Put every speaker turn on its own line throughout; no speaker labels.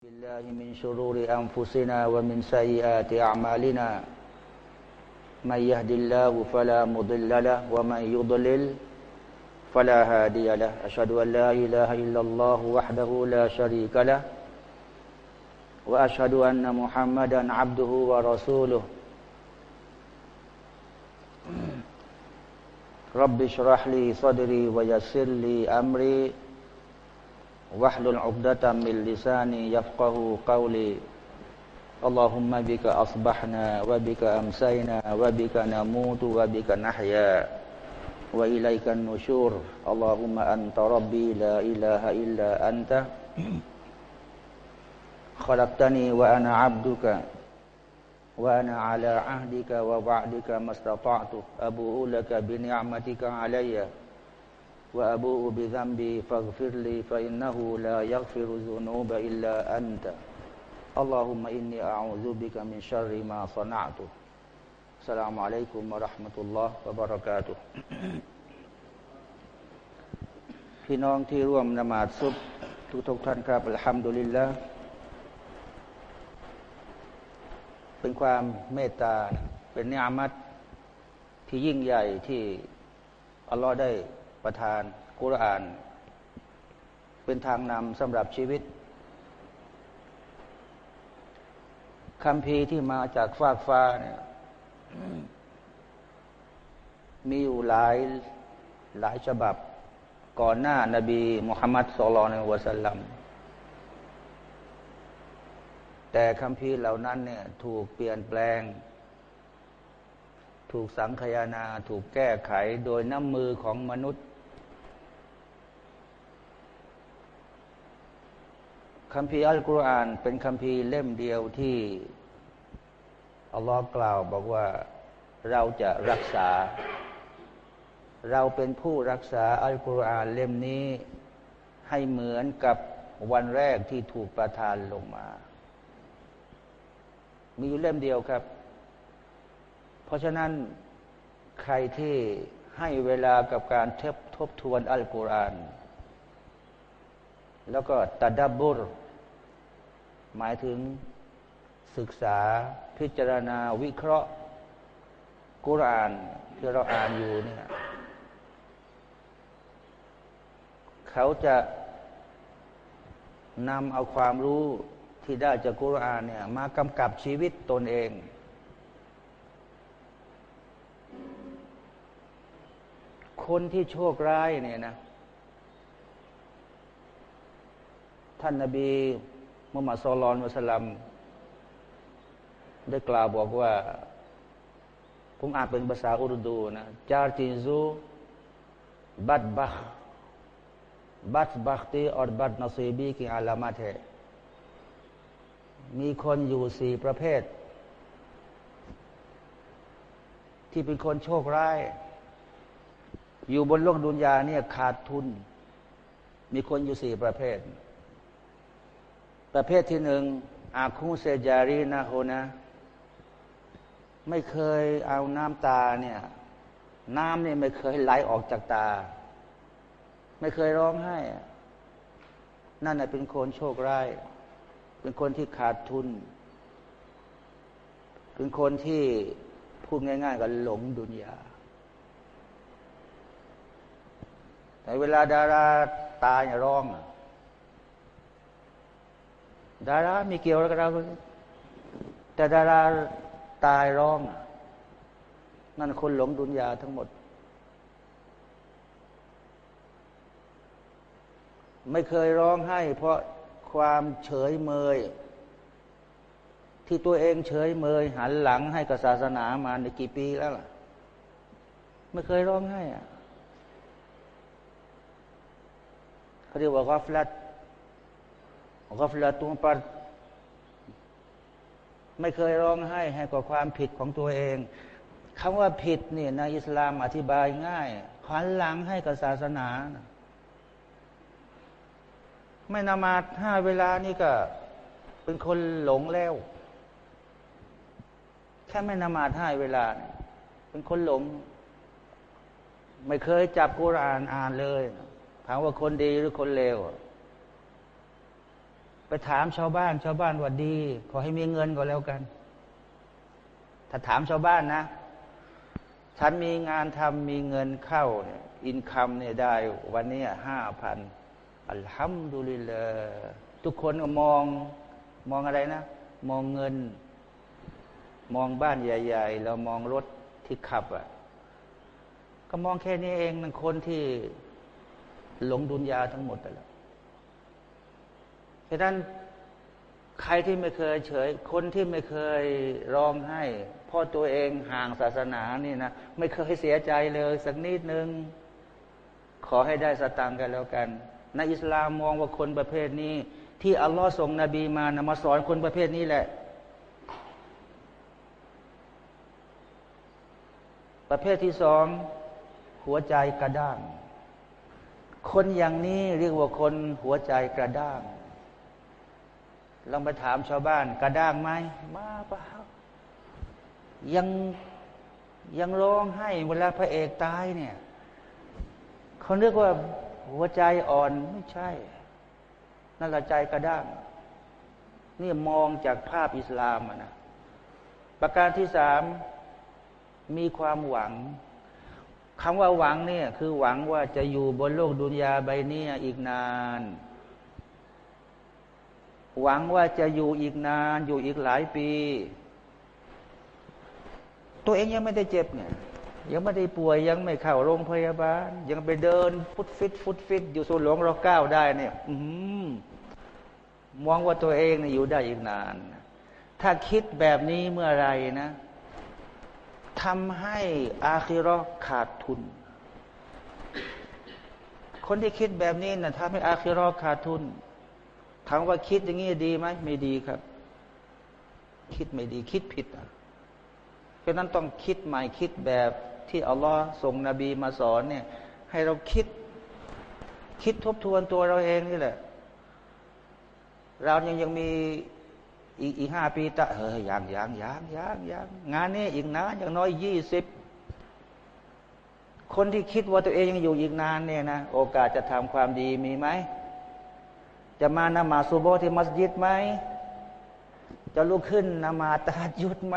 بالله من شرور أنفسنا ومن سيئات أعمالنا. من يهد الله فلا مضل له ومن يضلل فلا هادي له. أشهد أن لا إله إلا الله وحده لا شريك له وأشهد أن محمدا عبده ورسوله. رب اشرح لي صدري ويسر لي أمري. واحلل عقدة من لساني يفقه قولي. اللهم بك أصبحنا وبك أمسينا وبك نموت وبك نحيا. وإليك النشور. اللهم أنت ربي لا إله إلا أنت. خلقتني وأنا عبدك. وأنا على عهدك ووعدك ما استطعت. أبوء لك بنعمتك عليّ. وأبوء بذنبي فاغفر لي فإنه لا يغفر الذنوب إلا أنت اللهم إني أعوذ بك من شر ما صنعت السلام عليكم ورحمة الله وبركاته พี่น้องที่ร่วมนมาศซุบทุกทุกท่านครับอัลฮัมดุลิลละเป็นความเมตตา เป็นนิอามัตที่ยิ่งใหญ่ที่อัลลอฮ์ได้ ประทานกุรอาน เป็นทางนำสำหรับชีวิตคำพีที่มาจากฟากฟ้าเนี่ยมีอยู่หลายหลายฉบับก่อนหน้านาบีมุฮัมมัดสุลลัลวะสัลลัมแต่คำพีเหล่านั้นเนี่ยถูกเปลี่ยนแปลง ถูกสังคยานา ถูกแก้ไขโดยน้ำมือของมนุษย์ คำพีอัลกุรอาน เป็นคำพีเล่มเดียวที่อัลลอฮ์กล่าวบอกว่าเราจะรักษา เราเป็นผู้รักษาอัลกุรอานเล่มนี้ให้เหมือนกับวันแรกที่ถูกประทานลงมา มีอยู่เล่มเดียวครับ เพราะฉะนั้นใครที่ให้เวลากับการทบทบทวนอัลกุรอาน แล้วก็ตัดดับบุร หมายถึงศึกษาพิจารณาวิเคราะห์กุรานที่เราอ่านอยู่เนี่ยเขาจะนำเอาความรู้ที่ได้จากกุรานเนี่ยมากำกับชีวิตตนเอง คนที่โชคร้ายเนี่ยนะ ท่านนาบี มุฮัมมัดสุลลัลมุสลัมได้กล่าวบอกว่า ผมอ่านเป็นภาษาอุรดูนะจาร์ติซูبدبخت بدبختی اور بدنصیبی کی علامت ہے มีคนอยู่สี่ประเภท ที่เป็นคนโชคร้าย อยู่บนโลกดุนยาเนี่ยขาดทุน มีคนอยู่สี่ประเภท ประเภทที่หนึ่งآنکھوں سے جاری نہ ہونا ไม่เคยเอาน้ำตาเนี่ย น้ำเนี่ยไม่เคยไหลออกจากตา ไม่เคยร้องไห้นั่นแหะเป็นคนโชคร้าย เป็นคนที่ขาดทุน เป็นคนที่พูดง่าย ๆ กับหลงดุนยา แต่เวลาดาราตายร้อง ดารามีเกี่ยวอะไรกับเราแต่ดาราตายร้อง นั่นคนหลงดุนยาทั้งหมด ไม่เคยร้องให้ เพราะความเฉยเมย ที่ตัวเองเฉยเมย หันหลังให้กับศาสนามาในกี่ปีแล้วล่ะ ไม่เคยร้องให้อะเขาเรียกว่ากอฟลัด กฟลาตุมปัดไม่เคยร้องไห้ให้กับความผิดของตัวเองคำว่าผิดเนี่ยในอิสลามอธิบายง่ายหันหลังให้กับศาสนา ไม่นามาห้าเวลานี่ก็ เป็นคนหลงแล้ว แค่ไม่นามาห้าเวลา เป็นคนหลง ไม่เคยจับกุรานอ่านเลยถามว่าคนดีหรือคนเลว ไปถามชาวบ้าน ชาวบ้านว่าดี ขอให้มีเงินก็แล้วกัน ถ้าถามชาวบ้านนะ ฉันมีงานทำมีเงินเข้าเนี่ยอินคัมเนี่ยได้ วันนี้ห้าพันอัลฮัมดุลิลลทุกคนก็มองมองอะไรนะ มองเงิน มองบ้านใหญ่ๆ แล้วมองรถที่ขับอะ่ะก็มองแค่นี้เองนั่นคนที่หลงดุนยาทั้งหมดแล้ว ฉะนั้นใครที่ไม่เคยเฉย คนที่ไม่เคยร้องให้พ่อตัวเองห่างศาสนานี่นะไม่เคยเสียใจเลยสักนิดนึง ขอให้ได้สตังกันแล้วกัน ในอิสลามมองว่าคนประเภทนี้ ที่อัลลอฮ์ส่งนบีมานะมาสอนคนประเภทนี้แหละ ประเภทที่สองหัวใจกระด้าง คนอย่างนี้เรียกว่าคนหัวใจกระด้าง ลองไปถามชาวบ้าน กระด้างไหมมาเปล่ายังยังร้องให้เวลาพระเอกตายเนี่ยเขาเรียกว่าหัวใจอ่อนไม่ใช่นั่นละใจกระด้างนี่มองจากภาพอิสลามนะประการที่สามมีความหวังคำว่าหวังเนี่ยคือหวังว่าจะอยู่บนโลกดุนยาใบนี้อีกนาน หวังว่าจะอยู่อีกนาน อยู่อีกหลายปี ตัวเองยังไม่ได้เจ็บเนี่ย ยังไม่ได้ป่วยยังไม่เข้าโรงพยาบาล ยังไปเดินฟุตฟิตฟุตฟิต อยู่สุหลวงเราก้าวได้เนี่ยมองว่าตัวเองเนี่ยอยู่ได้อีกนาน ถ้าคิดแบบนี้เมื่อไรนะทำให้อาคิรอขาดทุน คนที่คิดแบบนี้นะทำให้อาคิรอขาดทุน ถามว่าคิดอย่างนี้ดีไหมไม่ดีครับ คิดไม่ดีคิดผิดอะเพราะนั้นต้องคิดใหม่คิดแบบที่อัลลอฮ์ส่งนบีมาสอนเนี่ย ให้เราคิด คิดทบทวนตัวเราเองนี่แหละ เรายังยังมีอีกอีกห้าปีตะเฮ้ยยังยังยังยังยังงานนี้อีกนานอย่างน้อยยี่สิบคนที่คิดว่าตัวเองยังอยู่อีกนานเนี่ยนะโอกาสจะทำความดีมีไหม จะมานมาซูโบที่มัสยิดไหม จะลุกขึ้นนมาตาหยุดไหม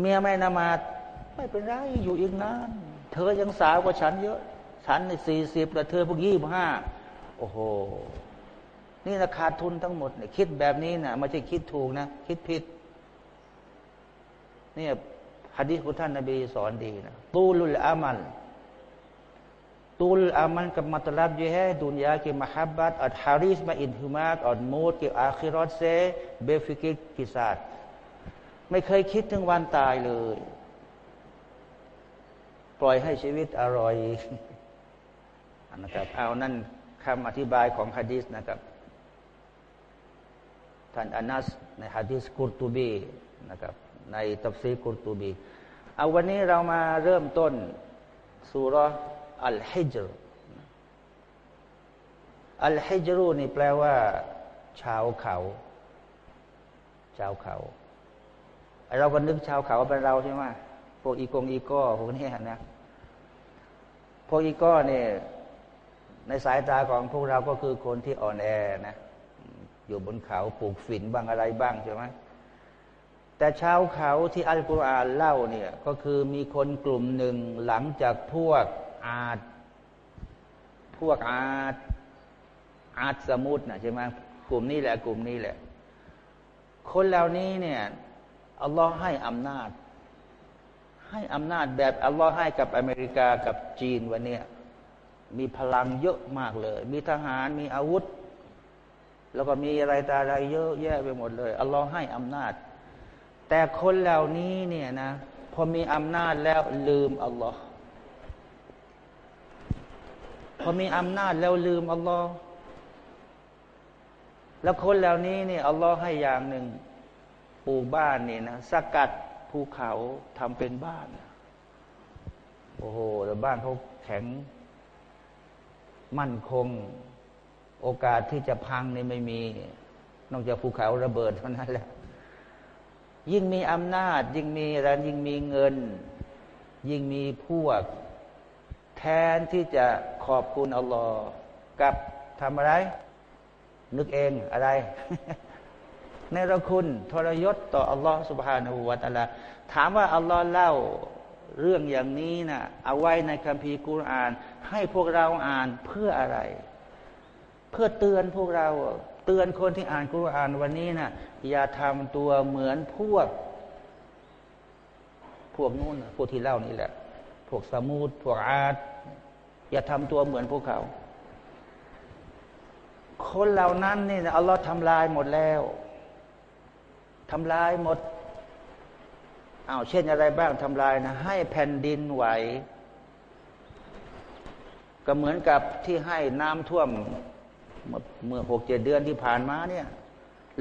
เมียไม่นมาไม่เป็นไรอยู่อีกนาน เธอยังสาวกว่าฉันเยอะ ฉันในสี่สิบแต่เธอพวกยี่สิบห้าโอ้โห นี่นะขาทุนทั้งหมดเนี่ยคิดแบบนี้นะไม่ใช่คิดถูกนะ คิดผิด เนี่ยฮะดีษของท่านนบีสอนดีนะตูลุลอามัลตูลอามัลกับมัตลับยูฮดุน ยาเกมฮับบัตอัดฮาริสมาอินฮุมาตอัดมูดเกอาคิรอตเซเบฟิกิกิซาดไม่เคยคิดถึงวันตายเลย ปล่อยให้ชีวิตอร่อยนะครับเอานั่นคำอธิบายของฮะดีษนะครับ ท่านอานัสในฮะดิษกุรตูบีนะครับในตัฟซีกุรตูบีเอาวันนี้เรามาเริ่มต้นสุร อัลฮิจรอัลฮิจรูนี่แปลว่า ชาวเขา ชาวเขาเราก็นึกชาวเขาเป็นเราใช่ไหมพวกอีกงอีก้อพวกนี้นะพวกอีก้อเนี่ยในสายตาของพวกเราก็คือคนที่อ่อนแอนะอยู่บนเขาปลูกฝิ่นบ้างอะไรบ้างใช่ไหมแต่ชาวเขาที่อัลกุรอานเล่าเนี่ยก็คือมีคนกลุ่มหนึ่งหลังจากพวก อาดพวกอาดอาดสมุทนะใช่ไหมกลุ่มนี้แหละกลุ่มนี้แหละ คนเหล่านี้เนี่ยอัลลอฮ์ให้อำนาจ ให้อำนาจแบบอัลลอฮ์ให้กับอเมริกากับจีนวันนี้มีพลังเยอะมากเลย มีทหารมีอาวุธ แล้วก็มีอะไรตาอะไรเยอะแยะไปหมดเลยอัลลอฮ์ให้อำนาจ แต่คนเหล่านี้เนี่ยนะพอมีอำนาจแล้วลืมอัลลอฮ์ พอมีอำนาจแล้วลืมอัลลอฮ์แล้วคนเหล่านี้เนี่ยอัลลอฮ์ให้อย่างหนึ่งปลูกบ้านนี่นะสกัดภูเขาทำเป็นบ้านโอ้โหแล้วบ้านเขาแข็ง มั่นคง โอกาสที่จะพังนี่ไม่มี นอกจากภูเขาระเบิดเท่านั้นแหละยิ่งมีอำนาจ ยิ่งมีอะไรยิ่งมีเงิน ยิ่งมีพวก นที่จะขอบคุณอัลลอฮ์กับทำอะไร นึกเองอะไรในระคุณทรยศต่ออัลลอฮฺสุบฮานาหูวาตาลาถามว่าอัลลอฮ์เล่าเรื่องอย่างนี้นะเอาไว้ในคัมภีร์กุรอาน ให้พวกเราอ่านเพื่ออะไร เพื่อเตือนพวกเราเตือนคนที่อ่านกุรอานวันนี้นะอย่าทำตัวเหมือนพวก พวกนู้นพวกที่เล่านี่แหละ พวกสมุดพวกอาดอย่าทำตัวเหมือนพวกเขา คนเหล่านั้นนี่อัลลอฮ์ทำลายหมดแล้วทำลายหมดอ้าวเช่นอะไรบ้างทำลายนะ ให้แผ่นดินไหว ก็เหมือนกับที่ให้น้ำท่วมเมื่อหกเจ็ดเดือนที่ผ่านมาเนี่ย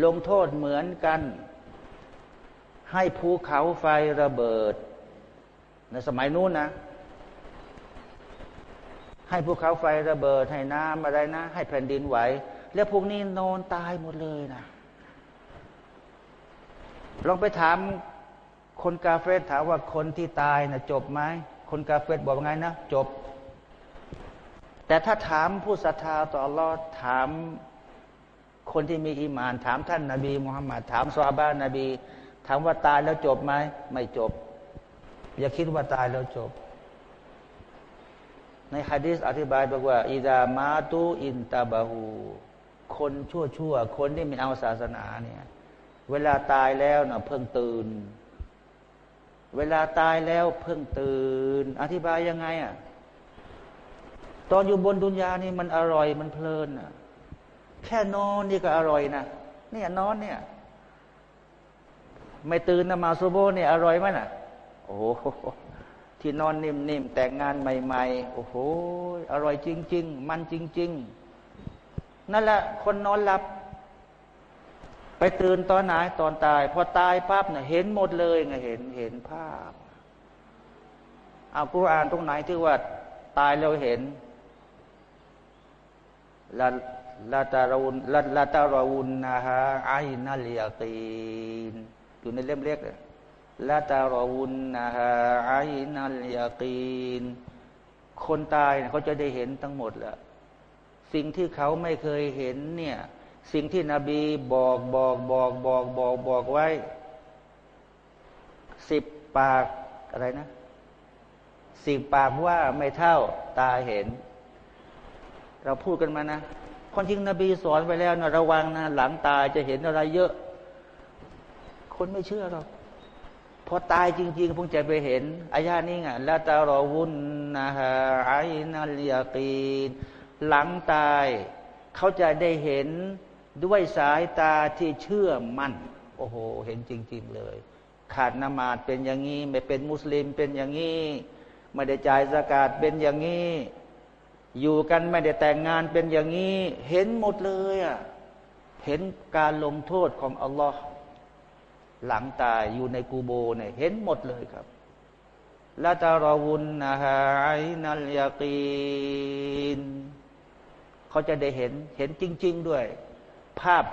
ลงโทษเหมือนกัน ให้ภูเขาไฟระเบิด ในสมัยนู้นนะ ให้ภูเขาไฟระเบิดให้น้ำอะไรนะ ให้แผ่นดินไหว แล้วพวกนี้นอนตายหมดเลยนะลองไปถามคนกาเฟสถามว่าคนที่ตายนะจบไหมคนกาเฟสบอกไงนะจบ แต่ถ้าถามผู้ศรัทธาต่ออัลลอฮ์ถามคนที่มีอิมาน ถามท่านนาบีมุฮัมมัดถามซาบ้านนบี ถามว่าตายแล้วจบไหมไม่จบ อย่าคิดว่าตายแล้วจบ ในฮะดีษอธิบายบอกว่าอิดามาตูอินตาบาหูคนชั่วชั่วคนที่ไม่เอาศาสนาเนี่ย เวลาตายแล้วนะเพิ่งตื่น เวลาตายแล้วเพิ่งตื่น อธิบายยังไงอะตอนอยู่บนดุนยานี่มันอร่อยมันเพลินอะ แค่นอนนี่ก็อร่อยนะเนี่ยนอนเนี่ย ไม่ตื่นนะมาซูโบเนี่ยอร่อยไหมน่ะ โอ้โหที่นอนนิ่มๆแต่งงานใหม่ ๆ โอ้โหอร่อยจริง ๆ มันจริง ๆ นั่นแหละคนนอนหลับ ไปตื่นตอนไหนตอนตาย พอตายปั๊บเนี่ยเห็นหมดเลยไงเห็นเห็นภาพเอากุรอานตรงไหนที่ว่าตายแล้วเห็นละละตารุนละละตารุนนะฮะไอนัลยตีนอยู่ในเล่มเล็กเลย ละตารุนนะฮะไอนัลยาตีน คนตายเขาจะได้เห็นทั้งหมดแหละสิ่งที่เขาไม่เคยเห็นเนี่ย สิ่งที่นบีบอกบอกบอกบอกบอกบอกไว้สิบปากอะไรนะสิบปากว่าไม่เท่าตาเห็น เราพูดกันมานะคนจริงนบีสอนไว้แล้วนะระวังนะหลังตายจะเห็นอะไรเยอะ คนไม่เชื่อหรอก พอตายจริงๆพงจะไปเห็นอายานี้ไงละตารอวุนนะฮะไอนัลยกีนหลังตายเขาจะได้เห็นด้วยสายตาที่เชื่อมั่น โอ้โห เห็นจริง ๆ เลย ขาดนมาดเป็นอย่างนี้ ไม่เป็นมุสลิมเป็นอย่างนี้ไม่ได้จ่ายสกาดเป็นอย่างนี้ อยู่กันไม่ได้แต่งงานเป็นอย่างนี้ เห็นหมดเลยอะเห็นการลงโทษของอัลลอฮ์ หลังตายอยู่ในกูโบเนี่ยเห็นหมดเลยครับละตารวุนนะฮะไอนัลยากีนเขาจะได้เห็นเห็นจริง ๆ ด้วย ภาพ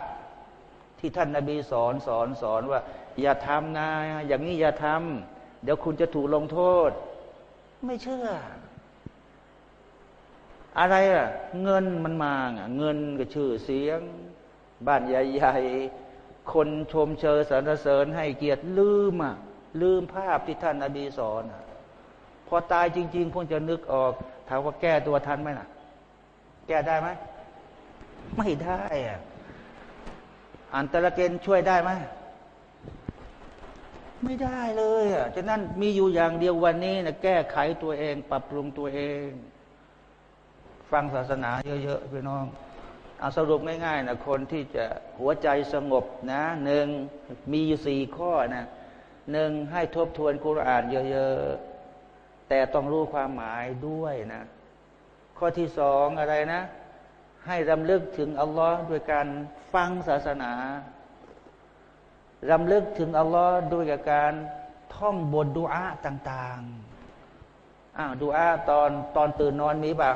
ที่ท่านนาบีสอนสอนสอนว่า อย่าทำนะ อย่างนี้อย่าทำเดี๋ยวคุณจะถูกลงโทษ ไม่เชื่อ อะไรอะเงินมันมาอะเงินก็ชื่อเสียง บ้านใหญ่ๆ คนชมเชยสรรเสริญให้เกียรติลืมอะลืมภาพที่ท่านนาบีสอนอะพอตายจริงๆคงจะนึกออกถามว่าแก้ตัวทันไหมน่ะ แก้ได้ไหมไม่ได้อะอันตะเกณฑ์ช่วยได้ไหมไม่ได้เลยอะฉะนั้นมีอยู่อย่างเดียววันนี้นะแก้ไขตัวเอง ปรับปรุงตัวเอง ฟังศาสนาเยอะๆพี่น้อง เอาสรุปง่ายๆนะคนที่จะหัวใจสงบนะหนึ่งมีสี่ข้อนะหนึ่งให้ทบทวนคุรานเยอะๆ แต่ต้องรู้ความหมายด้วยนะ ข้อที่สองอะไรนะ ให้รำลึกถึงอัลลอฮ์ด้วยการฟังศาสนารำลึกถึงอัลลอฮ์ด้วยการท่องบทดูอาต่างๆอ้าวดูอาตอนตอนตื่นนอนมีป่ะ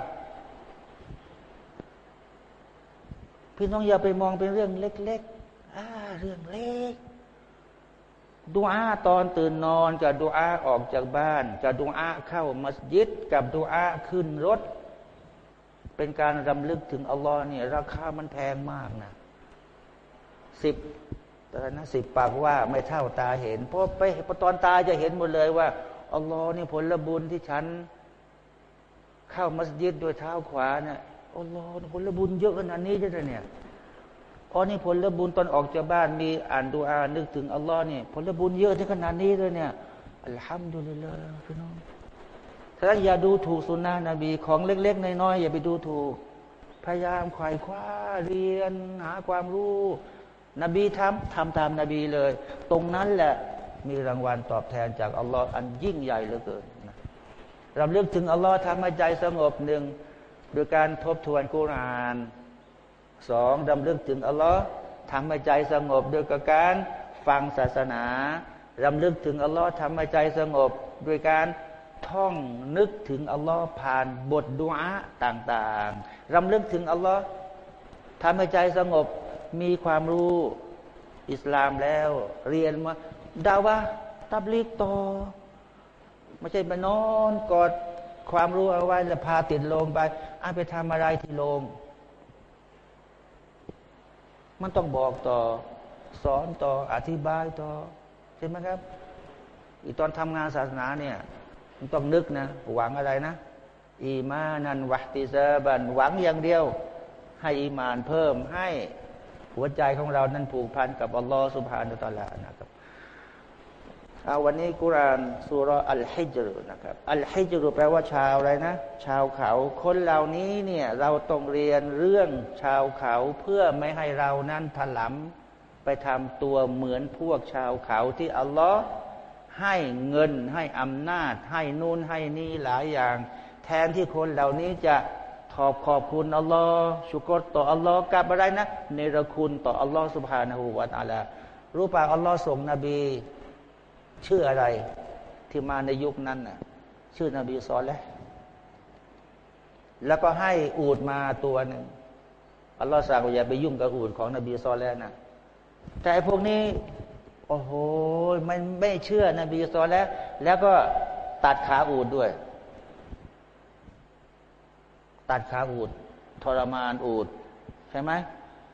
พี่น้องอย่าไปมองเป็นเรื่องเล็กๆอ่าเรื่องเล็กดูอาตอนตื่นนอนกับดูอาออกจากบ้านกับดูอาเข้ามัสยิด กับดูอาขึ้นรถ เป็นการรำลึกถึงอัลลอฮ์เนี่ยราคามันแพงมากนะสิบตอนนั้นสิบปากว่าไม่เท่าตาเห็น เพราะไปตอนตาจะเห็นหมดเลยว่าอัลลอฮ์นี่ผลบุญที่ฉัน เข้ามัสยิดโดยเท้าขวาเนี่ย อัลลอฮ์ผลบุญเยอะขนาดนี้จ้ะเนี่ยอ๋อนี่ผลบุญตอนออกจากบ้านมีอ่านดูอานึกถึงอัลลอฮ์นี่ผลบุญเยอะที่ขนาดนี้เลยเนี่ยอัลฮัมดุลิลลาห์พี่น้องถ้าอย่าดูถูกสุนนะนบีของเล็ก ๆ น้อยๆอย่าไปดูถูก พยายามขวายคว้าเรียนหาความรู้ นบีทำทำตามนบีเลย ตรงนั้นแหละมีรางวัลตอบแทนจากอัลลอฮ์อันยิ่งใหญ่เหลือเกินนะรำลึกถึงอัลลอฮ์ทำให้ใจสงบหนึ่ง โดยการทบทวนกุรานสองดำลึกถึงอัลลอฮ์ทำให้ใจสงบโดยการฟังศาสนารำลึกถึงอัลลอฮ์ทำให้ใจสงบ โดยการท่องนึกถึงอัลลอฮ์ผ่านบทดุอาต่างๆรำลึกถึงอัลลอฮ์ทำให้ใจสงบมีความรู้อิสลามแล้ว เรียนมาดาวะตับลิกต่อไม่ใช่ไปนอนกอดความรู้เอาไว้แล้วพาติดลงไป อาไปทำอะไรที่ลงมันต้องบอกต่อ สอนต่ออธิบายต่อใช่ไหมครับ อีตอนทำงานศาสนาเนี่ยมันต้องนึกนะ หวังอะไรนะ อีมานันวัติซาบันหวังอย่างเดียว ให้อีมานเพิ่มให้หัวใจของเรานั้นผูกพันกับอัลลอฮฺสุบฮานุตะลานะครับ เอาวันนี้กุรานสุรอัลฮิจรุนะครับอัลฮิจรุแปลว่าชาวอะไรนะ ชาวเขาคนเหล่านี้เนี่ยเราต้องเรียนเรื่องชาวเขาเพื่อไม่ให้เรานั้นถลำไปทำตัวเหมือนพวกชาวเขาที่อัลลอฮ์ให้เงินให้อำนาจ ให้นู่นให้นี่หลายอย่าง แทนที่คนเหล่านี้จะขอบขอบคุณอัลลอฮ์ชุกรต่ออัลลอฮ์กับอะไรนะเนรคุณต่ออัลลอฮ์สุบฮานาหูวาตาลารู้ป่าอัลลอฮ์ส่งนบี ชื่ออะไรที่มาในยุคนั้นน่ะ ชื่อนบีซอลแล้วแล้วก็ให้อูดมาตัวหนึ่งอัลลอฮ์สั่งว่าอย่าไปยุ่งกับอูดของนบีซอลแล้วนะแต่พวกนี้ โอ้โหมันไม่เชื่อนบีซอลแล้ว แล้วก็ตัดขาอูดด้วย ตัดขาอูดทรมานอูดใช่ไหม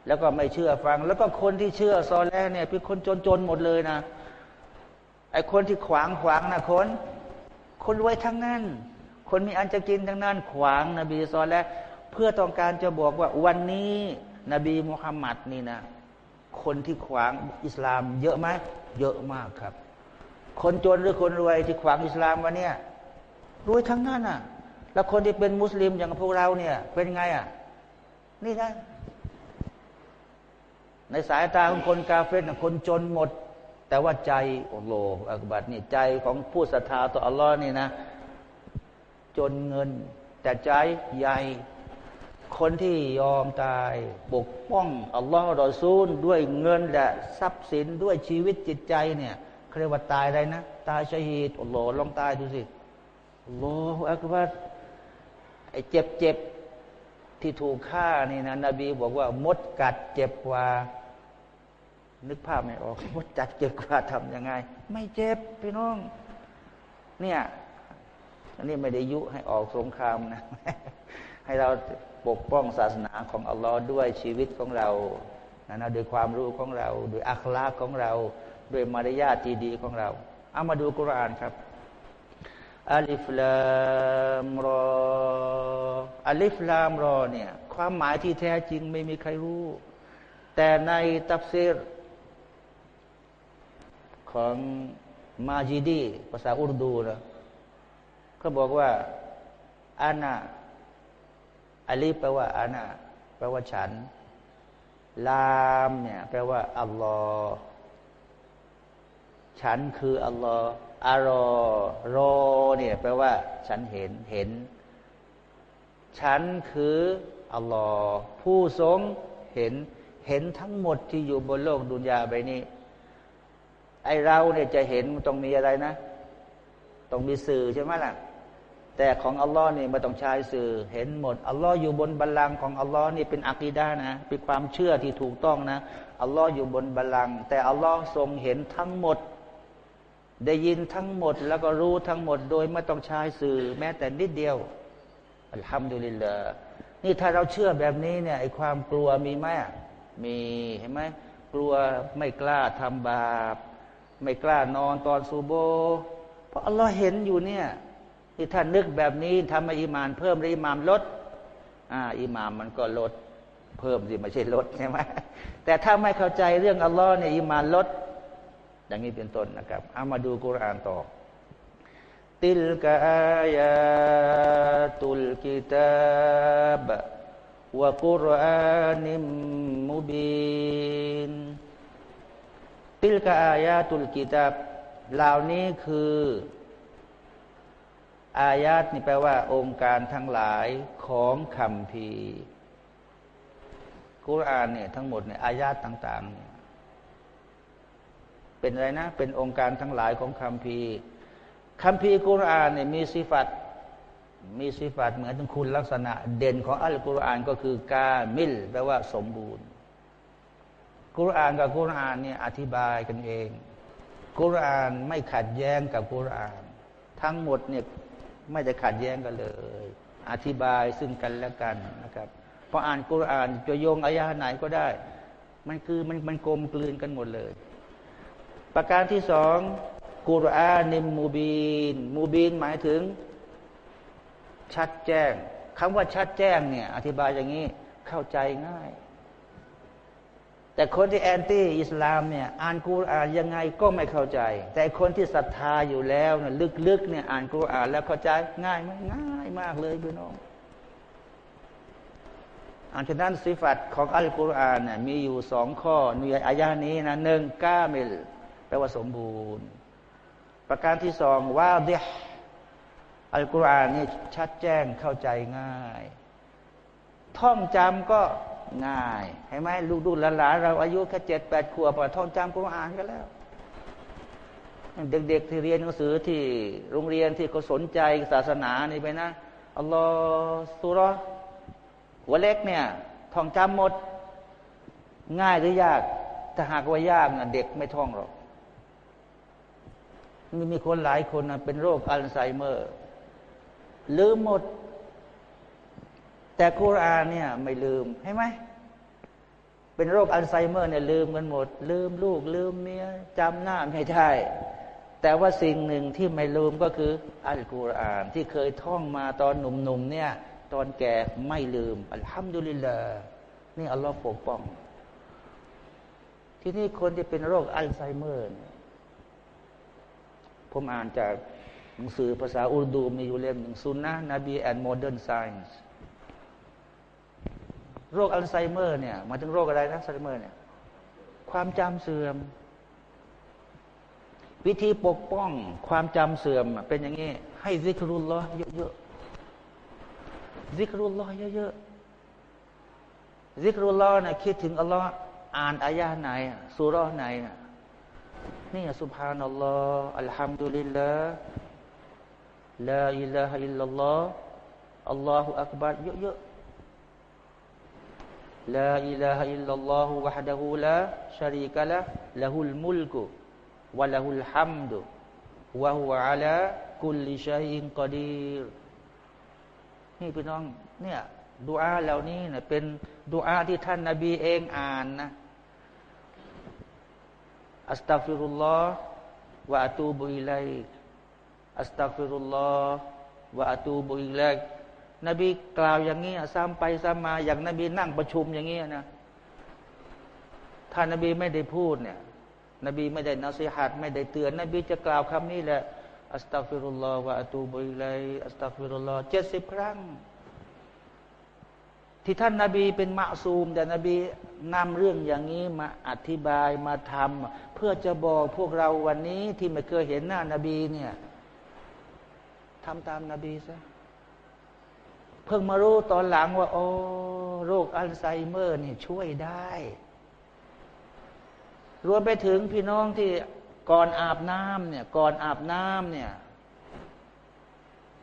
แล้วก็ไม่เชื่อฟัง แล้วก็คนที่เชื่อซอลแล้วเนี่ยเป็นคนจนๆหมดเลยนะ ไอ้คนที่ขวางขวางนะคน คนรวยทั้งนั้น คนมีอันจะกินทั้งนั้น ขวางนบีซอลแล้วเพื่อต้องการจะบอกว่าวันนี้นบีมุฮัมมัดนี่นะ คนที่ขวางอิสลาม เยอะไหมเยอะมากครับ คนจนหรือคนรวยที่ขวางอิสลามวันนี้รวยทั้งนั้นอะ แล้วคนที่เป็นมุสลิมอย่างพวกเราเนี่ย เป็นไงอะ นี่นะในสายตาของคนกาเฟตคนจนหมด แต่ว่าใจโอ้โหอักบัดนี่ใจของผู้ศรัทธาต่ออัลลอฮ์นี่นะ จนเงิน แต่ใจใหญ่คนที่ยอมตายปกป้องอัลลอฮ์รอซูลด้วยเงินและทรัพย์สินด้วยชีวิตจิตใจเนี่ยเขาเรียกว่าตายอะไรนะ ตายชฮีดโอ้โหลองตายดูสิโอ้โหอักบัดไอ้เจ็บเจ็บที่ถูกฆ่านี่นะนบีบอกว่ามดกัดเจ็บกว่า นึกภาพไม่ออกว่าจัดเจ็บกว่าทำยังไง ไม่เจ็บพี่น้อง เนี่ยอันนี้ไม่ได้ยุให้ออกสงครามนะ ให้เราปกป้องศาสนาของอัลลอฮ์ด้วยชีวิตของเรานะนะด้วยความรู้ของเราด้วยอัคลาของเราด้วยมารยาทที่ดีของเรา เอามาดูกุรานครับอัลิฟลามรออัลิฟลามรอเนี่ย ความหมายที่แท้จริงไม่มีใครรู้ แต่ในตัฟซีร ของมาจิดีภาษาอุรดูนะเขาบอกว่าอานาอัลีแปลว่าอานาแปลว่าฉัน ลามเนี่ยแปลว่าอัลลอฮ์ฉันคืออัลลอฮ์อารอรอเนี่ยแปลว่า ฉันเห็นเห็น ฉันคืออัลลอฮ์ผู้ทรงเห็นเห็นทั้งหมดที่อยู่บนโลกดุนยาใบนี้ อเราเนี่ยจะเห็นต้องมีอะไรนะ ต้องมีสื่อใช่ไหมล่ะ แต่ของอัลลอฮ์นี่ไม่ต้องใช้สื่อเห็นหมดอัลลอฮ์อยู่บนบัลลังก์ของอัลลอฮ์นี่เป็นอักีดานะเป็นความเชื่อที่ถูกต้องนะอัลลอฮ์อยู่บนบัลลังก์แต่อัลลอฮ์ทรงเห็นทั้งหมด ได้ยินทั้งหมด แล้วก็รู้ทั้งหมด โดยไม่ต้องใช้สื่อ แม้แต่นิดเดียวอัลฮัมดุลิลลาห์นี่ถ้าเราเชื่อแบบนี้เนี่ยไอ้ความกลัวมีไหมมีเห็นไหมกลัวไม่กล้าทำบาป ไม่กล้านอนตอนซูโบ เพราะอัลลอฮ์เห็นอยู่เนี่ยที่ท่านนึกแบบนี้ทำให้อิมาน เพิ่มหรืออิมามลดอ่าอิมามมันก็ลด เพิ่มสิไม่ใช่ลดใช่ไหมแต่ถ้าไม่เข้าใจเรื่องอัลลอฮ์เนี่ยอิมานลด อย่างนี้เป็นต้นนะครับเอามาดูกุรอานต่อติลกะอายาตุลกิตาบวะกุรอานิมมุบิน ติลกะอายาตุลกิตาบเหล่านี้คือ อายาตนี่แปลว่า องค์การทั้งหลายของคำพีกุรอานเนี่ยทั้งหมดเนี่ยอายาตต่างๆเป็นอะไรนะ เป็นองค์การทั้งหลายของคำพีคำพีกุรอานเนี่ยมีสิฟัตมีสิฟัตเหมือนคุณลักษณะ เด่นของอัลกุรอานก็คือกามิลแปลว่าสมบูรณ์ กุรอานกับกุรอานเนี่ยอธิบายกันเอง กุรอานไม่ขัดแย้งกับกุรอาน ทั้งหมดเนี่ยไม่ได้ขัดแย้งกันเลย อธิบายซึ่งกันและกันนะครับพออ่านกุรอานจะโยงอายะไหนก็ได้ มันคือมันมันกลมกลืนกันหมดเลย ประการที่สองقرآن مبين مبين หมายถึง ชัดแจ้งคำว่าชัดแจ้งเนี่ย อธิบายอย่างนี้เข้าใจง่าย แต่คนที่ anti อิสลามเนี่ยอ่านกุรอานยังไงก็ไม่เข้าใจ แต่คนที่ศรัทธาอยู่แล้วเนี่ยลึกๆเนี่ยอ่านกุรอานแล้วเข้าใจง่ายไหมง่ายมากเลยพี่น้องอันฉะนั้นสิฟัตของอัลกุรอานเนี่ยมีอยู่สองข้อในอายานี้นะหนึ่งก้าเมลแปลว่าสมบูรณ์ ประการที่สองว่าเดะอัลกุรอานนี่ชัดแจ้งเข้าใจง่าย ท่องจำก็ ง่ายเห็นไหมลูกดูหลานเราอายุแค่เจ็ดแปดขวบท่องจำกุรอานก็แล้ว เด็กๆที่เรียนหนังสือที่โรงเรียนที่เขาสนใจศาสนานี่ไปนะอัลลอฮฺสุรหัวเล็กเนี่ยท่องจำหมด ง่ายหรือยากถ้าหากว่ายากนะเด็กไม่ท่องหรอกมีมีคนหลายคนนะเป็นโรคอัลไซเมอร์ลืมหมด แต่กุรอานเนี่ยไม่ลืมใช่ไหมเป็นโรคอัลไซเมอร์เนี่ยลืมกันหมด ลืมลูก ลืมเมียจำหน้าไม่ได้ แต่ว่าสิ่งหนึ่งที่ไม่ลืมก็คืออัลกุรอานที่เคยท่องมาตอนหนุ่มๆเนี่ย ตอนแก่ไม่ลืม الحمد لله นี่อัลลอฮ์ปกป้อง ที่นี่คนที่เป็นโรคอัลไซเมอร์ผมอ่านจากหนังสือภาษาอุรดูมีอยู่เล่มหนึ่งซุนนะนบี and modern science โรคอัลไซเมอร์เนี่ยมาถึงโรคอะไรนะอัลไซเมอร์เนี่ยความจำเสื่อม วิธีปกป้องความจำเสื่อม เป็นอย่างนี้ ให้ ذكر الله เยอะๆ ذكر الله เยอะๆ ذكر الله เนี่ยคิดถึงอัลลอฮ์อ่านอายะไหนสุรไหนนี่สุบฮานัลลอฮ์อัลฮัมดุลิลลาห์ลาอิลาฮะอิลลัลลอฮ์อัลลอฮฺอักบารเยอะๆ لا إله إلا الله وحده لا شريك له له الملك وله الحمد وهو على كل شيء قدير นี่พี่น้องเนี่ยดูอาเหล่านี้เนี่ยเป็นดูอาที่ท่านนาบีเองอ่านนะأستغفر الله وأتوب إليه أستغفر الله وأتوب إليه นบีกล่าวอย่างนี้ซ้ำไปซ้ำมาอย่างนบีนั่งประชุมอย่างนี้นะถ้านบีไม่ได้พูดเนี่ย นบีไม่ได้นัสิฮัดไม่ได้เตือน นบีจะกล่าวคำนี้แหละอัสตัฟิรุลลอฮ์วะอตูบุอิลัยอัสตัฟิรุลลอฮ์เจ็ดสิบครั้ง ที่ท่านนาบีเป็นมะซูม แต่นบีนำเรื่องอย่างนี้มาอธิบายมาทำเพื่อจะบอกพวกเราวันนี้ที่ไม่เคยเห็นหน้านาบีเนี่ยทำตามนาบีซะ เพิ่งมารู้ตอนหลังว่า โอ้โรคอัลไซเมอร์นี่ช่วยได้ รวมไปถึงพี่น้องที่ก่อนอาบน้ำเนี่ย ก่อนอาบน้ำเนี่ย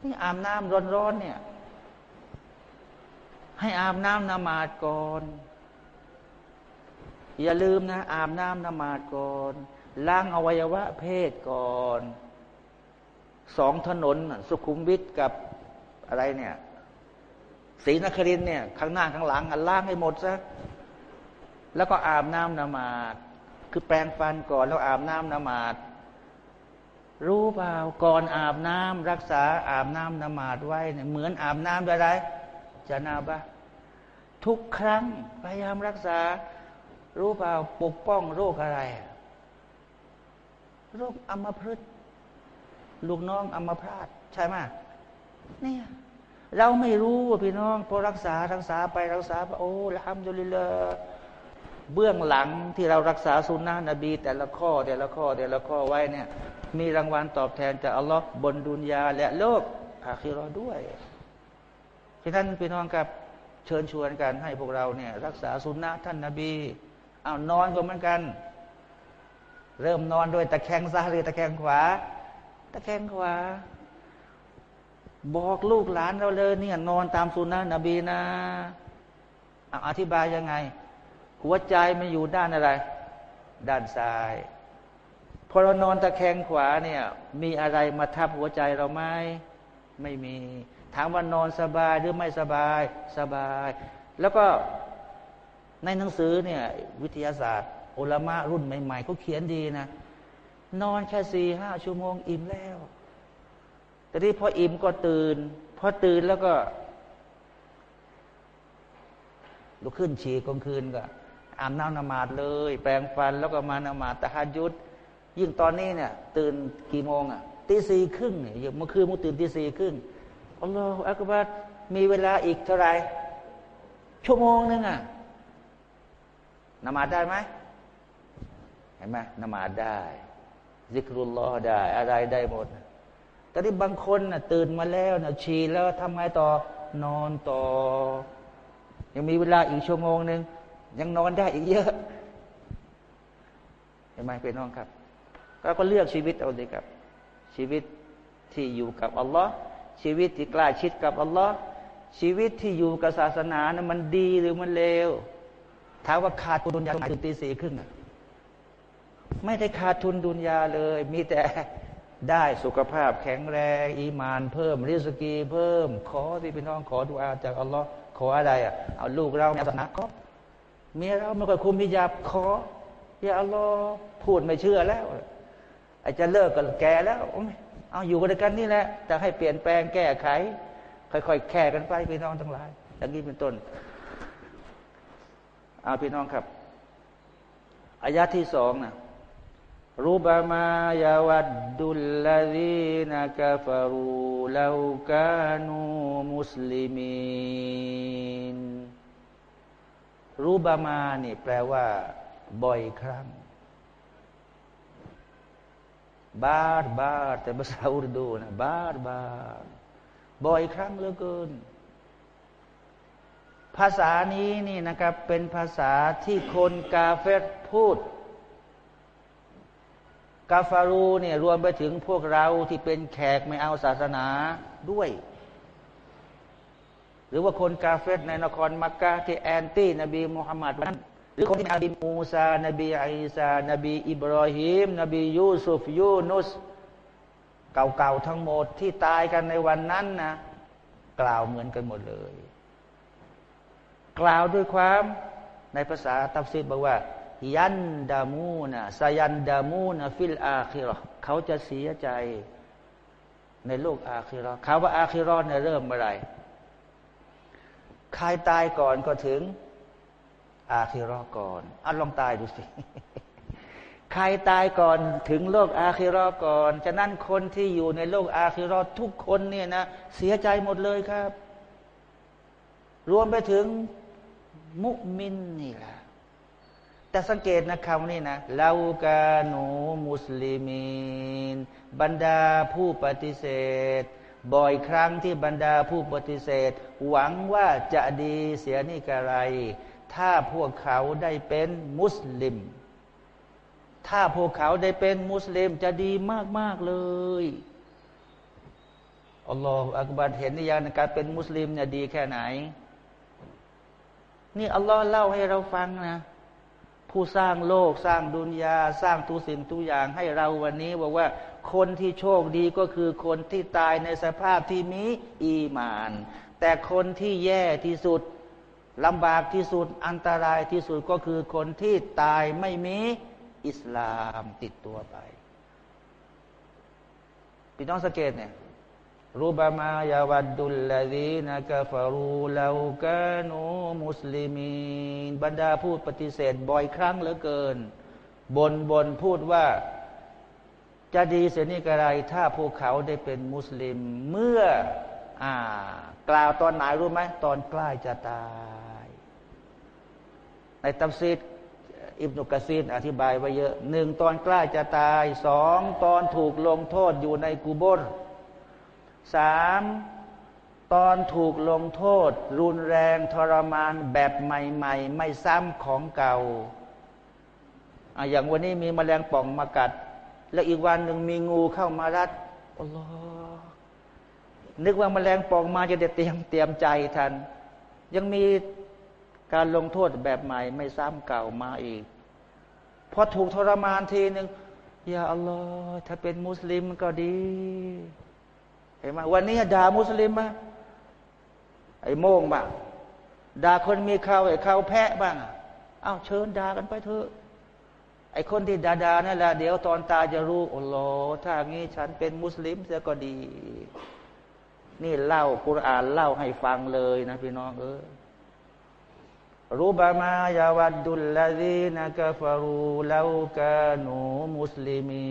นี่อาบน้ำร้อนๆเนี่ย ให้อาบน้ำนมาดก่อน อย่าลืมนะ อาบน้ำนมาดก่อนล้างอวัยวะเพศก่อน สองถนนสุขุมวิทกับอะไรเนี่ย ศีนครินเนี่ยข้างหน้าข้างหลังอันล้างให้หมดซะแล้วก็อาบน้ำนมาดคือแปรงฟันก่อนแล้วอาบน้ำนมาดรู้เปล่าก่อนอาบน้ำรักษาอาบน้ำนมาดไว้เนี่ยเหมือนอาบน้ำอะไรจะนาบะทุกครั้งพยายามรักษา รู้เปล่าปกป้องโรคอะไร โรคอัมพฤกษ์ลูกน้องอัมพาตใช่ไหมเนี่ย เราไม่รู้ว่าพี่น้องพอรักษารักษาไปรักษาโอ้ละฮัมดุลิลละเบื้องหลังที่เรารักษาสุนนะนบี แต่ละข้อแต่ละข้อแต่ละข้อไว้เนี่ย มีรางวัลตอบแทนจากอัลลอฮ์บนดุนยาและโลกอาคิรอด้วยที่ท่านพี่น้องกับเชิญชวนกันให้พวกเราเนี่ย รักษาสุนนะท่านนบีเอานอนก็เหมือนกัน เริ่มนอนด้วยตะแคงซ้ายหรือตะแคงขวา ตะแคงขวา บอกลูกหลานเราเลยเนี่ยนอนตามสุนนะนบีนะอธิบายยังไง หัวใจมันอยู่ด้านอะไร ด้านซ้าย พอเรานอนตะแคงขวาเนี่ย มีอะไรมาทับหัวใจเราไหมไม่มี ถามว่านอนสบายหรือไม่สบายสบาย แล้วก็ในหนังสือเนี่ย วิทยาศาสตร์อุลามะรุ่นใหม่ๆเขาเขียนดีนะ นอนแค่สี่ห้าชั่วโมงอิ่มแล้ว แต่ที่พออิ่มก็ตื่น พอตื่นแล้วก็ลุกขึ้นฉี่กลางคืนก็อาบน้ำนมาดเลย แปรงฟันแล้วก็มานมาดตะฮัยุดยิ่งตอนนี้เนี่ย ตื่นกี่โมงอะตีสี่ครึ่งเนี่ยเมื่อคืนมุตื่นตีสี่ครึ่งอัลลอฮฺอักบัดมีเวลาอีกเท่าไรชั่วโมงนึงอะนมาดได้ไหมเห็นไหมนมาดได้ซิกรุลลอฮ์ได้ อะไรได้หมด แต่ที่บางคนน่ะตื่นมาแล้วน่ะชีแล้วทำไงต่อนอนต่อ ยังมีเวลาอีกชั่วโมงหนึ่งยังนอนได้อีกเยอะเห็นไหมเป็นน้องครับก็ก็เลือกชีวิตเอาดีครับ ชีวิตที่อยู่กับอัลลอฮ์ชีวิตที่กล้าชิดกับอัลลอฮ์ชีวิตที่อยู่กับศาสนานะมันดีหรือมันเลวถามว่าขาดทุนดุนยาตื่นตีสี่ครึ่งไม่ได้ขาดทุนดุนยาเลย มีแต่ ได้สุขภาพแข็งแรง อีมาน เพิ่ม ริสกีเพิ่ม ขอที่พี่น้องขอดุอาจากอัลลอฮ์ขออะไรอะเอาลูกเราในศาสนาก็เมียเราไม่ค่อยคุมพิยาบขออย่าอัลลอฮ์พูดไม่เชื่อแล้วไอ้จะเลิกกันแกแล้วเอาอยู่กันกันนี่แหละจะให้เปลี่ยนแปลงแก้ไข ค่อยๆแค่กันไปพี่น้องทั้งหลายอย่างนี้เป็นต้นเอาพี่น้องครับอายะที่สองนะ รุบามายาวัดดุลลาดีนักฟารูلو كانوا مسلمين ربما นี่แปลว่า บ่อยครั้ง بار بار แต่ภาษาอุรดูนะ بار بار บ่อยครั้งเหลือเกิน ภาษานี้นี่นะครับ เป็นภาษาที่คนกาเฟรพูด กาฟารูเนี่ยรวมไปถึงพวกเราที่เป็นแขกไม่เอาศาสนาด้วย หรือว่าคนกาเฟตในนครมักกะที่แอนตี้นบีมุฮัมมัดนั้นหรือคนที่นบีมูซานบีอิสานบี อิบรอฮิมนบียูซุฟยูนุสเก่าๆทั้งหมดที่ตายกันในวันนั้นนะกล่าวเหมือนกันหมดเลย กล่าวด้วยความในภาษาตัฟซีรบอกว่า يندمون سيندمون في الآخرة เขาจะเสียใจในโลกอาคิรอคำว่าอาคิรอเนี่ยเริ่มเมื่อไรใครตายก่อนก็ถึง อาคิรอก่อนอันลองตายดูสิ ใครตายก่อนถึงโลกอาคิรอก่อน ฉะนั้นคนที่อยู่ในโลกอาคิรอทุกคนเนี่ยนะเสียใจหมดเลยครับ รวมไปถึงมุมินนี่แหละ แต่สังเกตนะคำนี้นะลาวกาหนูมุสลิมีนบรรดาผู้ปฏิเสธ บ่อยครั้งที่บรรดาผู้ปฏิเสธ หวังว่าจะดีเสียนี่กะไร ถ้าพวกเขาได้เป็นมุสลิม ถ้าพวกเขาได้เป็นมุสลิมจะดีมาก ๆ เลยอัลลอฮฺอักบัรเห็นในยานการเป็นมุสลิมเนี่ยดีแค่ไหน นี่อัลลอฮ์เล่าให้เราฟังนะ ผู้สร้างโลกสร้างดุนยาสร้างทุกสิ่งทุกอย่างให้เราวันนี้บอกว่าคนที่โชคดีก็คือคนที่ตายในสภาพที่มีอีมาน แต่คนที่แย่ที่สุดลำบากที่สุดอันตรายที่สุดก็คือคนที่ตายไม่มีอิสลามติดตัวไปพี่น้องสังเกตเนี่ย รูบามายาวัดดุลลาดีนักฟารูลาวกานูมุสลิมีบรรดาพูดปฏิเสธบ่อยครั้งเหลือเกิน บนบนพูดว่า จะดีเสียนี่กระไร ถ้าพวกเขาได้เป็นมุสลิม เมื่อ อ่ากล่าวตอนไหนรู้ไหมตอนใกล้จะตาย ในตัมซีดอิบนุกะซีนอธิบายไว้เยอะหนึ่งตอนใกล้จะตายสองตอนถูกลงโทษอยู่ในกูบร สามตอนถูกลงโทษ รุนแรงทรมานแบบใหม่ ๆ ไม่ซ้ำของเก่าอย่างวันนี้มีมแมลงป่องมากัด แล้วอีกวันหนึ่งมีงูเข้ามารัดอัลลอฮ์นึกว่ามาแมลงป่องมาจะได้เตรียมเตรียมใจทัน ยังมีการลงโทษแบบใหม่ ไม่ซ้ำเก่ามาอีกพอถูกทรมานทีหนึ่งอย่าอัลลอฮ์ถ้าเป็นมุสลิมก็ดี เห็นไหมวันนี้ด่ามุสลิมมาไอ้โมงบ้างด่าคนมีเขาไอ้เขาแพะบ้างอ้าวเชิญด่ากันไปเถอะไอ้คนที่ด่าดานั่นแหละเดี๋ยวตอนตาจะรู้อัลลอถ้างี้ฉันเป็นมุสลิมเสียก็ดี นี่เล่ากุรอานเล่าให้ฟังเลยนะพี่น้องเออรูบามายาวัดดุลลาดีนักฟารูลาวกาหนูมุสลิมี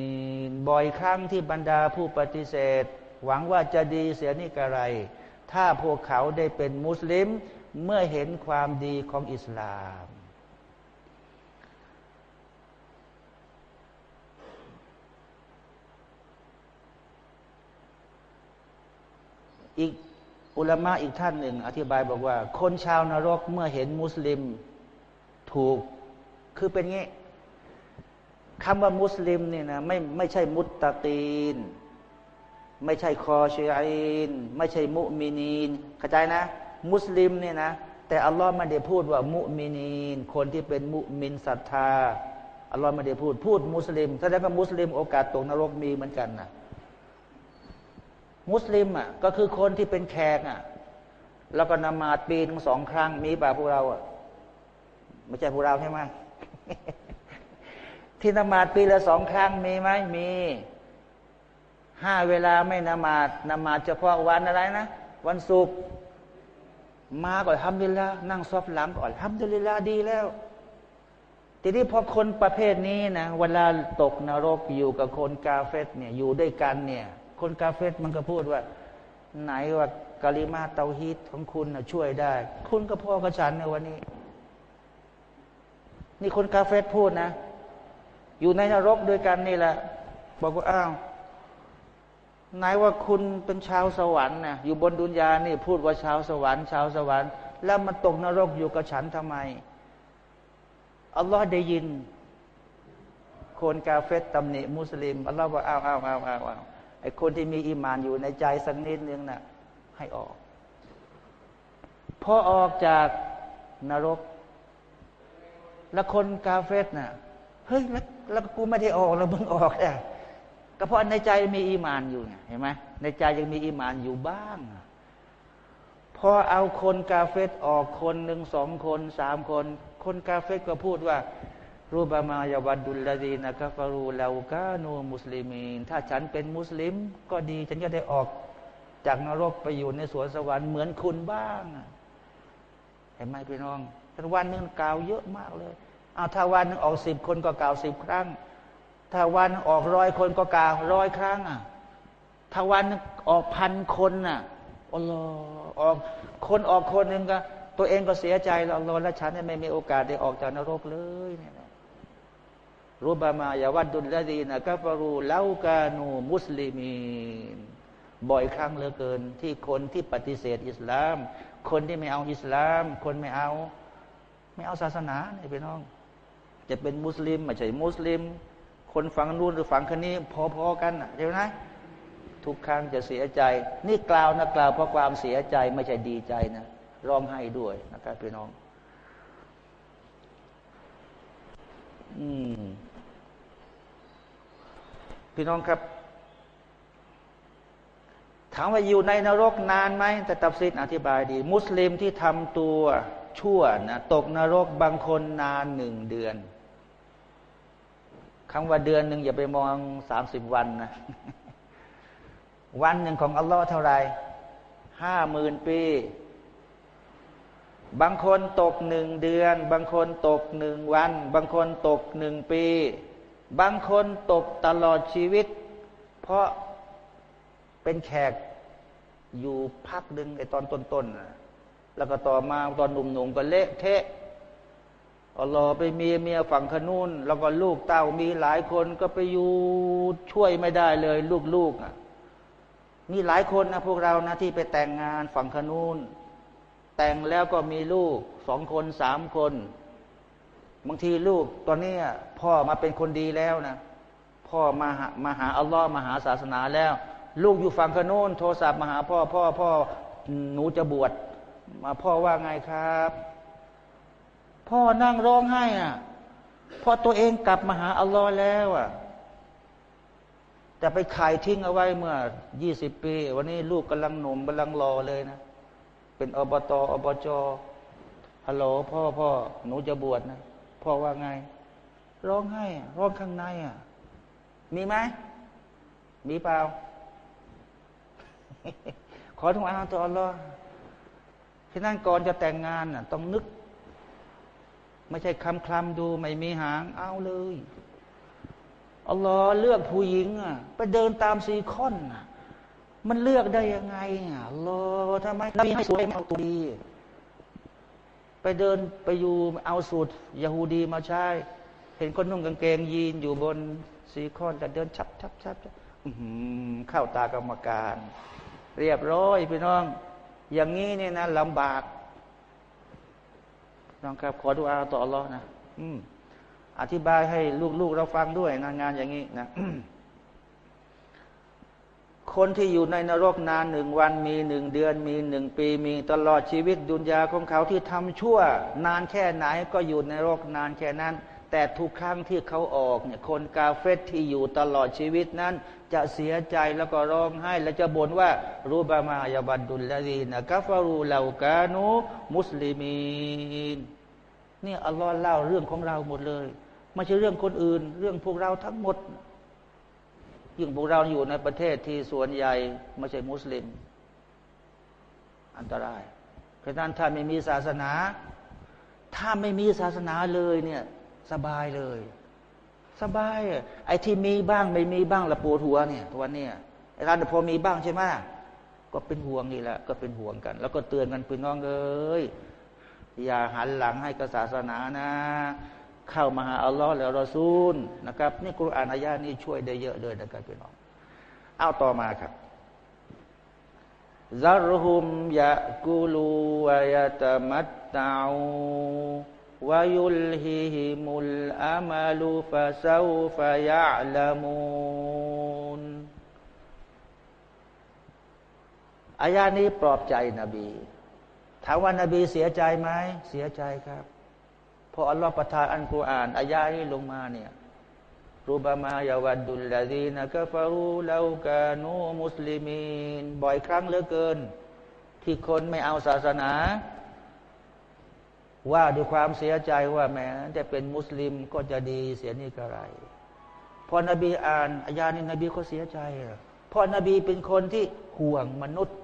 นบ่อยครั้งที่บรรดาผู้ปฏิเสธ หวังว่าจะดีเสียนี่กระไร ถ้าพวกเขาได้เป็นมุสลิมเมื่อเห็นความดีของอิสลาม อีกอุลามะอีกท่านหนึ่ง อธิบายบอกว่า คนชาวนรกเมื่อเห็นมุสลิมถูกคือเป็นงี้คำว่ามุสลิมเนี่ยนะไม่ไม่ใช่มุตตะกีน ไม่ใช่คอชีอินไม่ใช่มุมินีนเข้าใจนะ มุสลิมเนี่ยนะ แต่อัลลอฮ์ไม่ได้พูดว่ามุมินีน คนที่เป็นมุมินศรัทธาอัลลอฮ์ไม่ได้พูดพูดมุสลิมแสดงว่ามุสลิมโอกาสตกนรกมีเหมือนกันนะมุสลิมอะก็คือคนที่เป็นแขกอะ แล้วก็นมาดปีนสองครั้งมีป่าพวกเราอะไม่ใช่พวกเราใช่ไหมที่นมาดปีละสองครั้งมีไหมมี ห้าเวลาไม่นมาดนมาดเฉพาะวันอะไรนะ วันศุกร์มาก่อนทำดีแล้วนั่งซอบหลังก่อนทำดีแล้วดีแล้ว ทีนี้พอคนประเภทนี้นะเวลาตกนรกอยู่กับคนกาเฟตเนี่ยอยู่ด้วยกันเนี่ย คนกาเฟตมันก็พูดว่า ไหนว่ากาลิมาเตาฮีตของคุณนะช่วยได้ คุณก็พ่อกับฉันในวันนี้ นี่คนกาเฟตพูดนะ อยู่ในนรกด้วยกันนี่แหละ บอกว่าอ้าว ไหนว่าคุณเป็นชาวสวรรค์นะอยู่บนดุนยานี่พูดว่าชาวสวรรค์ ชาวสวรรค์ แล้วมันตกนรกอยู่กับฉันทำไมอัลลอฮ์ได้ยิน คนกาเฟตตำหนิมุสลิมอัลลอฮ์ว่าอ้าวอ้าวอ้าวอ้าวไอคนที่มีอิมานอยู่ในใจสักนิดนึงนะ่ะให้ออกพอออกจากนรก แล้วคนกาเฟสน่ะเฮ้ยแล้วแล้วกูไม่ได้ออกแล้วมึงออกเนี่ย ก็เพราะในใจมีอีมานอยู่ไงเห็นไหมในใจยังมีอีมานอยู่บ้างพอเอาคนกาเฟสออกคนหนึ่งสองคนสามคน คนกาเฟสก็พูดว่า รูบามายาวัดดุลลาดีนะกาฟารูลาวกานูมุสลิมีนถ้าฉันเป็นมุสลิม ก็ดีฉันก็ได้ออกจากนรกไปอยู่ในสวนสวรรค์เหมือนคุณบ้างเห็นไหมพี่น้องถ้าวันหนึ่งกล่าวเยอะมากเลยเอาถ้าวันหนึ่งออกสิบคนก็กล่าวสิบครั้ง ถ้าวันออกร้อยคนก็การ้อยครั้งอะถ้าวันออกพันคนน่ะอัลลอฮ์ออกคนออกคนหนึ่งก็ ตัวเองก็เสียใจแล้วอัลลอและฉันไม่มีโอกาสได้ออกจากนรกเลยเนี่ยรูบามายาวัดดุลลาดีนะกัฟรูเลากานูมุสลิมีนบ่อยครั้งเหลือเกิน ที่คนที่ปฏิเสธอิสลาม คนที่ไม่เอาอิสลาม คนไม่เอา ไม่เอาศาสนาเนี่ยพี่น้อง จะเป็นมุสลิมไม่ใช่มุสลิม คนฟังนู่นหรือฟังคนนี้ พอๆกันใช่ไหมทุกครั้งจะเสียใจ นี่กล่าวนะกล่าวเพราะความเสียใจไม่ใช่ดีใจนะร้องไห้ด้วยนะครับพี่น้อง อืม พี่น้องครับถามว่าอยู่ในนรกนานไหมแต่ตับซิดอธิบายดี มุสลิมที่ทำตัวชั่วนะตกนรกบางคนนานหนึ่งเดือน คำว่าเดือนหนึ่งอย่าไปมองสามสิบวันนะ วันหนึ่งของอัลลอฮ์เท่าไรห้าหมื่นปี บางคนตกหนึ่งเดือน บางคนตกหนึ่งวัน บางคนตกหนึ่งปี บางคนตกตลอดชีวิต เพราะเป็นแขกอยู่พักหนึ่งไอตอนต้นๆแล้วก็ต่อมาตอนหนุ่มๆก็เละเทะ อัลลอฮ์ไปมีเมียฝั่งขนุนแล้วก็ลูกเต้ามีหลายคนก็ไปอยู่ช่วยไม่ได้เลย ลูกๆอะ มีหลายคนนะพวกเรานะที่ไปแต่งงานฝั่งขนุนแต่งแล้วก็มีลูกสองคนสามคน บางทีลูกตอนนี้พ่อมาเป็นคนดีแล้วนะพ่อมาหามาหาอัลลอฮ์มาหาศาสนาแล้ว ลูกอยู่ฝั่งขนุนโทรศัพท์มาหาพ่อพ่อพ่อหนูจะบวชมาพ่อว่าไงครับ พ่อนั่งร้องไห้อะพอตัวเองกลับมาหาอัลลอฮ์แล้วอะแต่ไปขายทิ้งเอาไว้เมื่อยี่สิบปี วันนี้ลูกกำลังหนุ่มกำลังรอเลยนะ เป็นอบตอบจฮัลโหลพ่อพ่อหนูจะบวชนะพ่อว่าไง ร้องไห้ร้องข้างในอะ มีไหมมีเปล่า ขอทุกอาตัวอัลลอฮ์ที่นั่นก่อนจะแต่งงานน่ะ ต้องนึก ไม่ใช่คำคลำดูไม่มีหางเอาเลยอัลลอฮ์เลือกผู้หญิงอะไปเดินตามซีคอนอะ มันเลือกได้ยังไงอะอัลอทำไมนบีให้สวยเอาตัวดีไปเดินไปอยู่เอาสูตรยาฮูดีมาใช้ เห็นคนนุ่งกางเกงยีนอยู่บนซีคอนแต่เดินชับชับชับเข้าตากรรมการ เรียบร้อยพี่น้อง อย่างนี้เนี่ยนะลำบาก น้องครับขอดูอาต่อรอนะอืมอธิบายให้ลูกๆเราฟังด้วยนะงานอย่างนี้นะคนที่อยู่ในนรกนานหนึ่งวันมีหนึ่งเดือน มีหนึ่งปีมีตลอดชีวิตดุนยาของเขาที่ทำชั่ว นานแค่ไหนก็อยู่ในนรกนานแค่นั้น แต่ทุกครั้งที่เขาออกเนี่ยคนกาเฟตที่อยู่ตลอดชีวิตนั้น จะเสียใจแล้วก็ร้องไห้ และจะบ่นว่ารูบามายาบัดดุลลาดีนะกัฟารูเลากานูมุสลิมีนนี่อัลลอฮ์เล่าเรื่องของเราหมดเลยไม่ใช่เรื่องคนอื่น เรื่องพวกเราทั้งหมดยิ่งพวกเราอยู่ในประเทศที่ส่วนใหญ่ไม่ใช่มุสลิม อันตรายเพราะนั้นถ้าไม่มีศาสนา ถ้าไม่มีศาสนาเลยเนี่ย สบายเลย สบายไอ้ที่มีบ้างไม่มีบ้างละปวดหัวเนี่ยตัวเนี้ยไอ้ร้านพอมีบ้างใช่ไหมก็เป็นห่วงนี่แหละก็เป็นห่วงกัน แล้วก็เตือนกันพี่น้องเอ้ยอย่าหันหลังให้กับศาสนานะ เข้ามาหาอัลลอฮ์แล้วรอซูลนะครับ นี่กุรอานอายานี้ช่วยได้เยอะเลยนะครับพี่น้องเอาต่อมาครับซารหุมยะกูลูวายะตมัตตา วายุลฮิฮิมุลอามาลูฟาซาฟายะลามูนอายานี้ปลอบใจนบีถามว่านาบีเสียใจไหมเสียใจครับพออัลลอฮฺประทานอันกุรอานอายานี้ลงมาเนี่ยรูบามายาวัดดุลลาดีนะกฟารูเลากานูมุสลิมีนบ่อยครั้งเหลือเกิน ที่คนไม่เอาศาสนา ว่าด้วยความเสียใจว่าแม้จะเป็นมุสลิมก็จะดีเสียนี่กระไรพอนบีอ่านอายานี้นบีก็เสียใจเพราะนบีเป็นคนที่ห่วงมนุษย์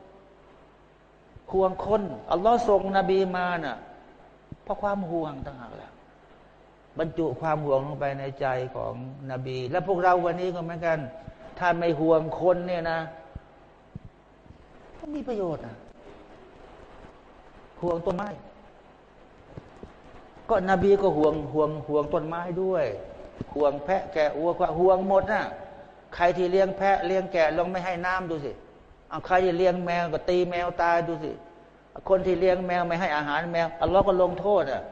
ห่วงคนอัลลอฮ์ส่งนบีมาน่ะเพราะความห่วงต่างหากแหละบรรจุความห่วงลงไปในใจของนบี และพวกเราวันนี้ก็เหมือนกัน ถ้าไม่ห่วงคนเนี่ยนะไม่มีประโยชน์นะห่วงต้นไม้ ก็นบีก็ห่วงห่วงห่วงต้นไม้ด้วย ห่วงแพะแกะวัวก็ห่วงหมดนะใครที่เลี้ยงแพะเลี้ยงแกะลงไม่ให้น้ำดูสิเอาใครที่เลี้ยงแมวก็ตีแมวตายดูสิ คนที่เลี้ยงแมวไม่ให้อาหารแมวอัลลอฮ์ก็ลงโทษอะ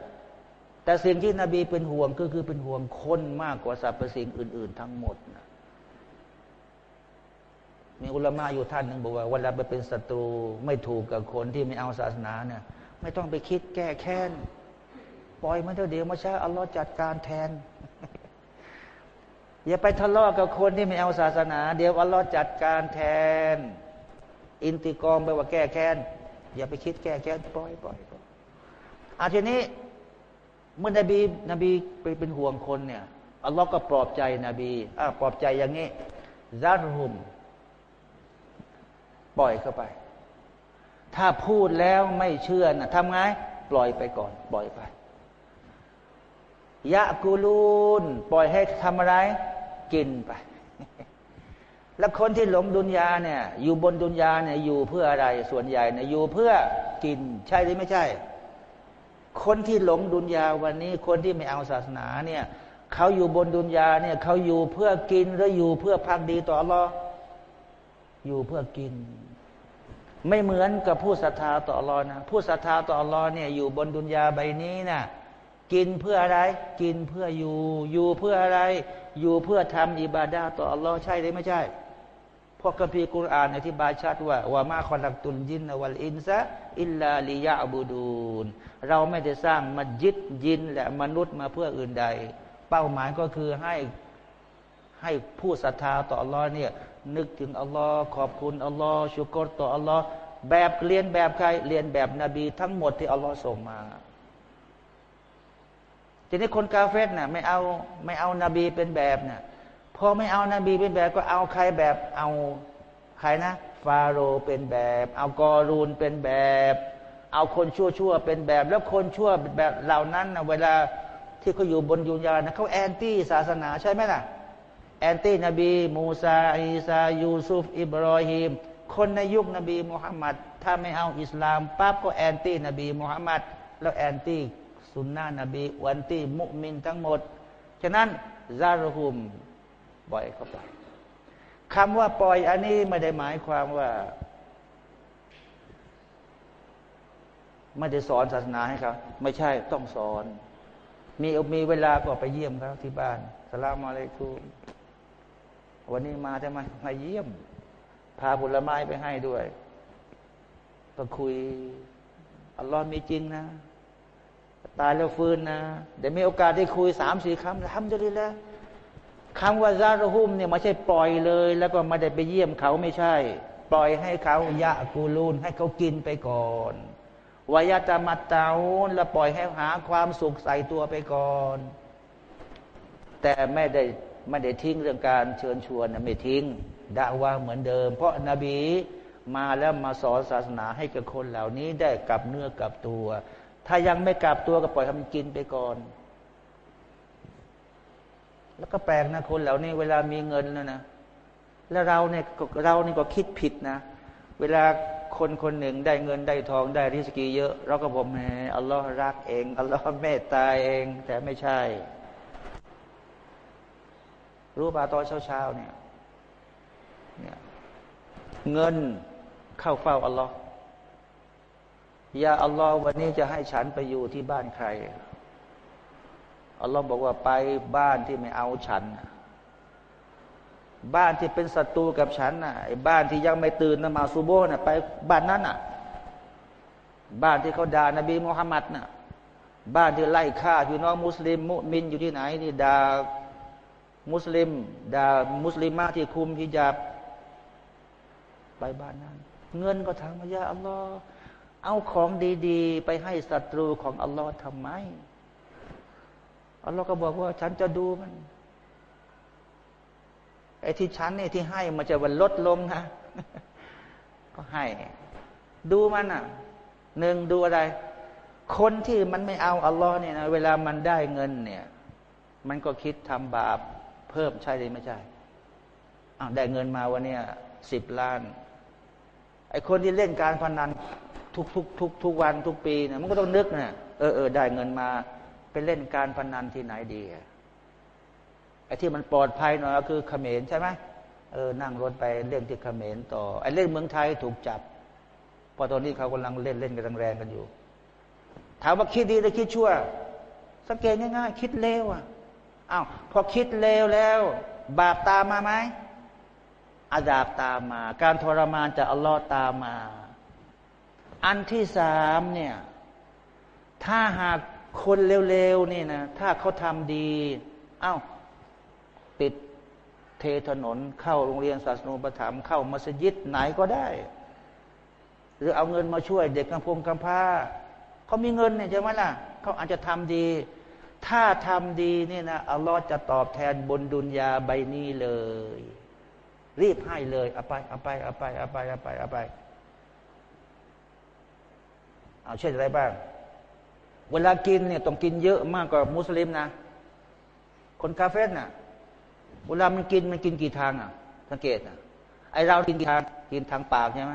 แต่สิ่งที่นบีเป็นห่วงก็คือเป็นห่วงคนมากกว่าสรรพสิ่งอื่น ๆ ทั้งหมดนะมีอุลามะอยู่ท่านหนึ่งบอกว่าเวลาไปเป็นศัตรูไม่ถูกกับคนที่ไม่เอาศาสนาเนี่ยไม่ต้องไปคิดแก้แค้น ปล่อยมันเถอะเดี๋ยวมาช้อัลลอฮ์จัดการแทน อย่าไปทะเลาะกับคนที่ไม่เอาศาสนา เดี๋ยวอัลลอฮ์จัดการแทน อินติกรไปว่าแก้แค้นอย่าไปคิดแก้แค้นปล่อยปล่อยอาทีนี้เมื่อนบีนบีไปเป็นห่วงคนเนี่ยอัลลอฮ์ก็ปลอบใจนบีอ่าปลอบใจอย่างนี้ซารุม ปล่อยเข้าไป ถ้าพูดแล้วไม่เชื่อนะทำไง ปล่อยไปก่อน ปล่อยไป ยะกูลูน ปล่อยให้ทำอะไร กินไป แล้วคนที่หลงดุนยาเนี่ย อยู่บนดุนยาเนี่ยอยู่เพื่ออะไร ส่วนใหญ่เนี่ยอยู่เพื่อกิน ใช่หรือไม่ใช่ คนที่หลงดุนยาวันนี้ คนที่ไม่เอาศาสนาเนี่ยเขาอยู่บนดุนยาเนี่ยเขาอยู่เพื่อกินหรืออยู่เพื่อพักดีต่ออัลลออยู่เพื่อกิน ไม่เหมือนกับผู้ศรัทธาต่ออัลลอนะผู้ศรัทธาต่ออัลลอเนี่ยอยู่บนดุนยาใบนี้นะ่ะ กินเพื่ออะไร กินเพื่ออยู่ อยู่เพื่ออะไร อยู่เพื่อทำอิบาดาต่ออัลลอฮ์ใช่หรือไม่ใช่พราะคัมภีร์กุรอานอธิบายชัดว่าว่ามาคอลักตุลยินวัลอินซะอิลลาลิยาบูดูนเราไม่ได้สร้างมัสยิดยินและมนุษย์มาเพื่ออื่นใด เป้าหมายก็คือให้ให้ผู้ศรัทธาต่ออัลลอฮ์เนี่ยนึกถึงอัลลอฮ์ขอบคุณอัลลอฮ์ชุกรต่ออัลลอฮ์แบบเรียนแบบใครเรียนแบบนบีทั้งหมดที่อัลลอฮ์ส่งมา ทีนี้คนกาเฟรน่ะไม่เอาไม่เอานาบีเป็นแบบน่ะพอไม่เอานาบีเป็นแบบก็เอาใครแบบเอาใครนะฟาโรเป็นแบบ เอากอรูนเป็นแบบ เอาคนชั่วๆเป็นแบบ แล้วคนชั่วแบบเหล่านั้นนะเวลาที่เขาอยู่บนดุนยานะเขาแอนตี้ศาสนาใช่ไหมล่ะ แอนตี้นบี มูซาอีซายูซุฟ อิบรอฮิมคนในยุคนบีมุฮัมมัดถ้าไม่เอาอิสลามปั๊บก็แอนตี้นบีมุฮัมมัดแล้วแอนตี้ สุนนะนบีวันตีมุมินทั้งหมด ฉะนั้นซารุฮุมปล่อยเข้าไปคำว่าปล่อยอันนี้ไม่ได้หมายความว่า ไม่ได้สอนศาสนาให้เขาไม่ใช่ต้องสอน มีมีเวลาก็ไปเยี่ยมเขาที่บ้านสลามอะลัยกุมวันนี้มาทำไมมาเยี่ยม พาผลไม้ไปให้ด้วย ก็คุยอัลลอฮ์มีจริงนะ ตายแล้วฟื้นนะเดี๋ยวมีโอกาสได้คุยสามสี่คำทำจะดีแล้วคำว่าซารุฮุมเนี่ยไม่ใช่ปล่อยเลย แล้วก็ไม่ได้ไปเยี่ยมเขาไม่ใช่ ปล่อยให้เขายะกูลูนให้เขากินไปก่อนวายาตามัตตาอุนแล้วปล่อยให้หาความสุขใส่ตัวไปก่อน แต่ไม่ได้ไม่ได้ทิ้งเรื่องการเชิญชวนนะไม่ทิ้งด่าว่าเหมือนเดิม เพราะนาบีมาแล้วมาสอนศาสนาให้กับคนเหล่านี้ได้กลับเนื้อกลับตัว ถ้ายังไม่กลับตัวก็ปล่อยทำกินไปก่อน แล้วก็แปลกนะคนเหล่านี้เวลามีเงินแล้วนะ แล้วเราเนี่ยเรานี่ก็คิดผิดนะ เวลาคนคนหนึ่งได้เงินได้ทองได้ริสกีเยอะ เราก็บอกแหมอัลลอฮ์รักเอง อัลลอฮ์เมตตาเอง แต่ไม่ใช่ รู้ป่าตอนเช้าๆเนี่ย เนี่ย เงินเข้าเฝ้าอัลลอฮ์ ยาอัลลอฮ์วันนี้จะให้ฉันไปอยู่ที่บ้านใครอัลลอฮ์บอกว่าไปบ้านที่ไม่เอาฉัน บ้านที่เป็นศัตรูกับฉันน่ะไอ้บ้านที่ยังไม่ตื่นนมาซูโบน่ะไปบ้านนั้นน่ะ บ้านที่เขาด่านบีมุฮัมมัดน่ะ บ้านที่ไล่ฆ่าพี่น้องมุสลิม มุมินอยู่ที่ไหนนี่ด่ามุสลิมด่ามุสลิมมาที่คุมฮิญาบไปบ้านนั้น เงินก็ทางมายาอัลลอฮ์ เอาของดีๆ ไปให้ศัตรูของอัลลอฮ์ทำไม อัลลอฮ์ก็บอกว่า ฉันจะดูมันไอ้ที่ฉันเนี่ยที่ให้มันจะวันลดลงนะ ก็ให้ ดูมันอะหนึ่งดูอะไร คนที่มันไม่เอาอัลลอฮ์เนี่ยนะเวลามันได้เงินเนี่ย มันก็คิดทำบาป เพิ่มใช่หรือไม่ใช่อ้าวได้เงินมาวันนี้สิบล้าน ไอ้คนที่เล่นการพนัน ทุกทุกทุกทุกวันทุกปีเนี่ยมันก็ต้องนึกนะเออเออได้เงินมาไปเล่นการพนันที่ไหนดีไอ้ที่มันปลอดภัยหน่อยก็คือเขมรใช่ไหมเออนั่งรถไปเล่นที่เขมรต่อไอ้เล่นเมืองไทยถูกจับพอตอนนี้เขากำลังเล่นเล่นกันแรงกันอยู่ ถามว่าคิดดีหรือคิดชั่ว สังเกตง่ายๆคิดเลวอะอ้าวพอคิดเลวแล้ว บาปตามมาไหมอาดาบตามมา การทรมานจากอัลลอฮ์ตามมา อันที่สามเนี่ย ถ้าหากคนเร็วๆนี่นะถ้าเขาทำดีเอา้าปิดเทถนนเข้าโรงเรียนศาสนูประถมเข้ามัสยิดไหนก็ได้ หรือเอาเงินมาช่วยเด็กกำพงกำพร้าเขามีเงินเนี่ยใช่ไหมล่ะเขาอาจจะทำดี ถ้าทำดีนี่นะอัลลอฮ์จะตอบแทนบนดุนยาใบนี้เลย รีบให้เลยเอาไปเอาไปเอาไปเอาไปเอาไปเอาไป เอาเช่นอะไรบ้าง เวลากินเนี่ยต้องกินเยอะมากกว่ามุสลิมนะ คนคาเฟ่น่ะ เวลามันกินมันกินกี่ทางอะ สังเกตอะ ไอเรากินกี่ทางกินทางปากใช่ไหม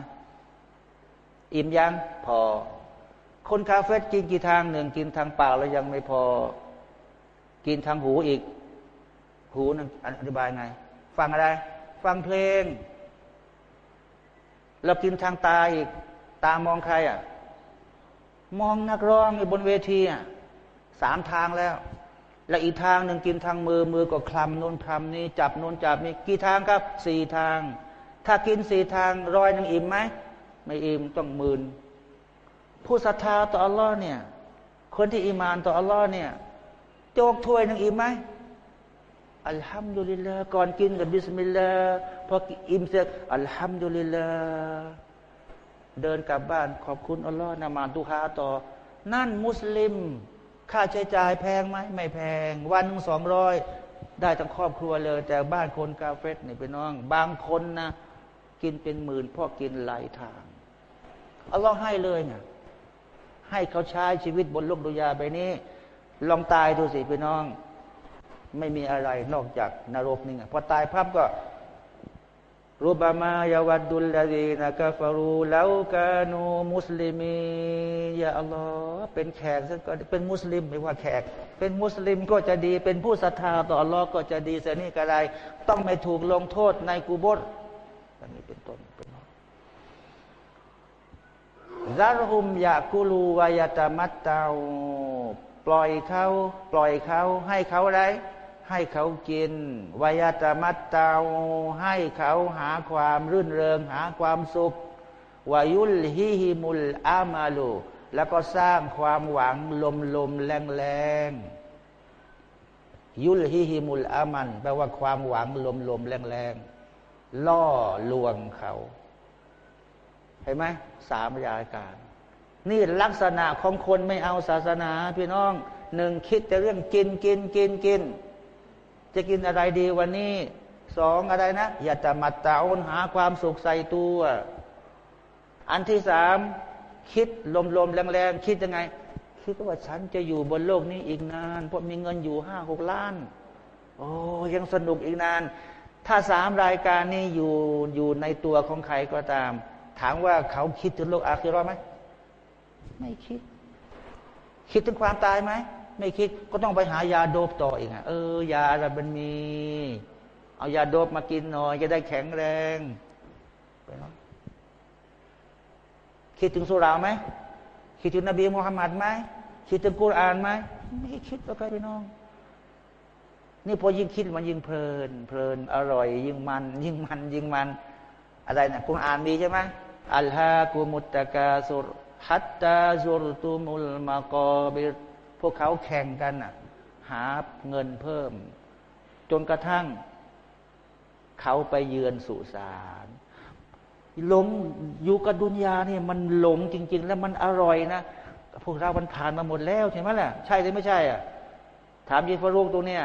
อิ่มยังพอ คนคาเฟ่กินกี่ทางหนึ่งกินทางปากแล้วยังไม่พอ กินทางหูอีก หูนั่นอธิบายไง ฟังอะไร ฟังเพลงเรากินทางตาอีก ตามองใครอะ มองนักร้องอยู่บนเวทีอะสามทางแล้ว แล้วอีกทางหนึ่งกินทางมือมือก็คลำนูนคลำนี้จับนูนจับนี้กี่ทางครับสี่ทาง ถ้ากินสี่ทางร้อยหนึ่งอิ่มไหมไม่อิ่มต้องหมื่นผู้ศรัทธาต่ออัลลอฮ์เนี่ย คนที่อิมานต่ออัลลอฮ์เนี่ย โจกถ้วยหนึ่งอิ่มไหมอัลฮัมดุลิลลาห์ก่อนกินก็บิสมิลลาห์พออิ่มเสร็จอัลฮัมดุลิลลาห์ เดินกลับบ้านขอบคุณอัลลอฮ์นามาตุฮาต่อ นั่นมุสลิม ค่าใช้จ่ายแพงไหมไม่แพง วันหนึ่งสองร้อยได้ทั้งครอบครัวเลย แต่บ้านคนกาเฟสนี่เป็นน้อง บางคนนะกินเป็นหมื่นพราะกินหลายทางอัลลอฮ์ให้เลยเนะให้เขาใช้ชีวิตบนโลกดุยาไปนี้ ลองตายดูสิพี่น้อง ไม่มีอะไรนอกจากนรกนี่ไงพอตายพับก็ รูบามายาวัดดุลลาดีนะกาฟารูแล้วกานูมุสลิมียาอัลลอฮ์เป็นแขกก็เป็นมุสลิมไม่ว่าแขก เป็นมุสลิมก็จะดี เป็นผู้ศรัทธาต่ออัลลอฮ์ก็จะดีเสนี่กระไร ต้องไม่ถูกลงโทษในกูบดอันนี้เป็นต้นเป็นซารหุมยากุลูวายตามัตตาปล่อยเขาปล่อยเขาให้เขาอะไร ให้เขากินวายาตมัตตาให้เขาหาความรื่นเริง หาความสุขวายุลฮิฮิมุลอามาลูแล้วก็สร้างความหวังลมลมแรงแรงยุลฮิฮิมุลอามันแปลว่าความหวังลมลมแรงแรงล่อลวงเขา เห็นไหมสามรายการ นี่ลักษณะของคนไม่เอาศาสนา พี่น้องหนึ่งคิดแต่เรื่องกินกินกินกินกน จะกินอะไรดีวันนี้สองอะไรนะอย่าจะมัดตาอนหาความสุขใส่ตัว อันที่สามคิดลมๆแรงๆคิดยังไง คิดว่าฉันจะอยู่บนโลกนี้อีกนาน เพราะมีเงินอยู่ห้าหกล้าน โอ้ยังสนุกอีกนาน ถ้าสามรายการนี้อยู่อยู่ในตัวของใครก็ตาม ถามว่าเขาคิดถึงโลกอาคิรอไหมไม่คิด คิดถึงความตายไหม ไม่คิดก็ต้องไปหายาโดบต่ออีกอะเออยาอะไรมันมี เอายาโดบมากินหน่อย จะได้แข็งแรงไปเนาะคิดถึงสุราไหมคิดถึงนบีมุฮัมมัดไหมคิดถึงกุรอานไหมไม่คิดแล้วกันพี่น้อง นี่พอยิ่งคิดมันยิ่งเพลิน เพลินอร่อย ยิ่งมัน ยิ่งมัน ยิ่งมัน อะไรนะกุรอานมีใช่ไหมอัลฮะกุมุตตะกาสุรฮัตตาซุรตุมุลมากอบิร พวกเขาแข่งกันอะ หาเงินเพิ่ม จนกระทั่ง เขาไปเยือนสุสานหลงอยู่กับดุนยาเนี่ยมันหลงจริง ๆ แล้วมันอร่อยนะพวกเรามันผ่านมาหมดแล้วใช่ไหมล่ะใช่หรือไม่ใช่อะถามยีฟารุกตรงเนี้ย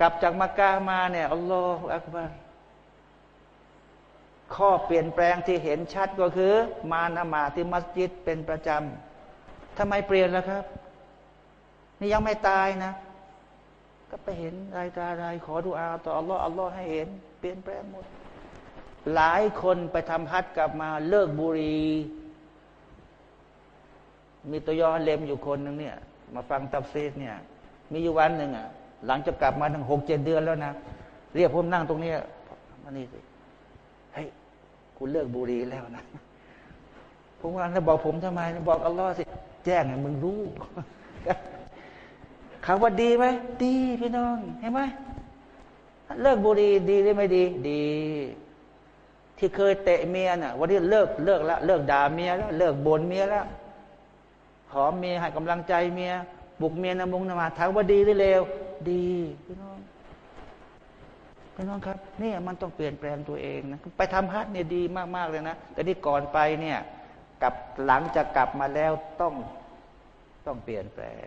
กลับจากมักกะมาเนี่ยอัลลอฮฺอักบารข้อเปลี่ยนแปลงที่เห็นชัดก็คือ มานามาที่มัสยิดเป็นประจำ ทำไมเปลี่ยนล่ะครับ นี่ยังไม่ตายนะ ก็ไปเห็นรายตารายขอดูอาต่ออัลลอฮ์อัลลอฮ์ให้เห็น เปลี่ยนแปลงหมด หลายคนไปทำฮัทกลับมาเลิกบุรี มีตัวยอเล็มอยู่คนหนึ่งเนี่ย มาฟังตับเซตเนี่ย มีอยู่วันหนึ่งอะ หลังจะกลับมาทั้งหกเจ็ดเดือนแล้วนะ เรียกผมนั่งตรงนี้มานี่สิเฮ้ยคุณเลิกบุรีแล้วนะ ผมว่าแล้วบอกผมทำไมบอกอัลลอฮ์สิ แจ้งให้มึงรู้คำว่าดีไหมดีพี่น้องเห็นไหมเลิกบุหรี่ดีหรือไม่ดี ดี ที่เคยเตะเมียน่ะ วันนี้เลิกเลิกแล้วเลิกด่าเมียแล้ว เลิกบ่นเมียแล้วหอมเมียให้กำลังใจเมียบุกเมียนำมุงนมาถามว่าดีหรือเลวดีพี่น้องพี่น้องครับนี่มันต้องเปลี่ยนแปลงตัวเองนะไปทำฮัทเนี่ยดีมากๆเลยนะแต่นี่ก่อนไปเนี่ย กับหลังจะกลับมาแล้วต้องต้องเปลี่ยนแปลง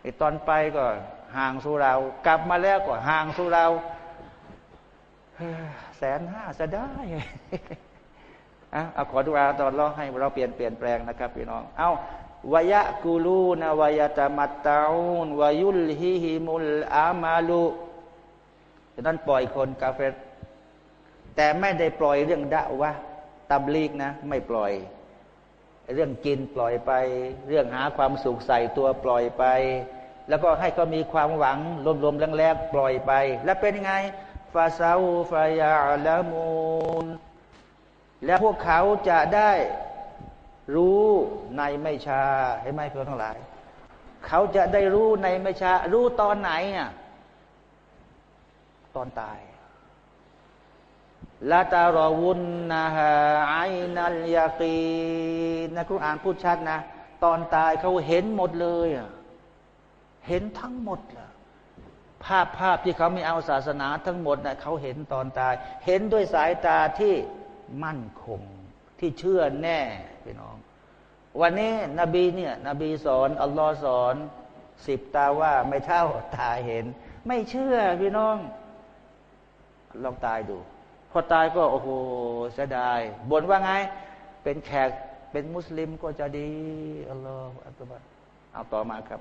ไอ้ตอนไปก็ห่างสู่เรา กลับมาแล้วก็ห่างสู่เราแสนห้าจะได้อะเอาขอดุอาตอนร้องให้เราเปลี่ยนเปลี่ยนแปลงนะครับพี่น้อง เอาวยะกูลูนวยตมัตตาอุนวายุลฮิฮิมุลอามาลุฉะนั้นปล่อยคนกาเฟตแต่ไม่ได้ปล่อยเรื่องดะวะ ตับลีกนะ ไม่ปล่อย เรื่องกินปล่อยไป เรื่องหาความสุขใส่ตัวปล่อยไป แล้วก็ให้เขามีความหวังรวมๆแรงๆปล่อยไป แล้วเป็นยังไงฟาซาอูฟายาละมูนและพวกเขาจะได้รู้ในไม่ชาให้ไหมเพื่อนทั้งหลาย เขาจะได้รู้ในไม่ชา รู้ตอนไหนอะตอนตาย ละตารอวุนนะฮะไอนัลยากีนะคุณอ่านพูดชัดนะ ตอนตายเขาเห็นหมดเลยอะเห็นทั้งหมดล่ะภาพภาพที่เขาไม่เอาศาสนาทั้งหมดนะเขาเห็นตอนตาย เห็นด้วยสายตาที่มั่นคง ที่เชื่อแน่พี่น้อง วันนี้นบีเนี่ย นบีสอน อัลลอฮ์สอน สิบตาว่าไม่เท่าตาเห็น ไม่เชื่อพี่น้อง ลองตายดู พอตายก็โอ้โหเสียดายบ่นว่าไง เป็นแขกเป็นมุสลิมก็จะดีอัลลอฮฺอัลลอฮฺเอาต่อมาครับ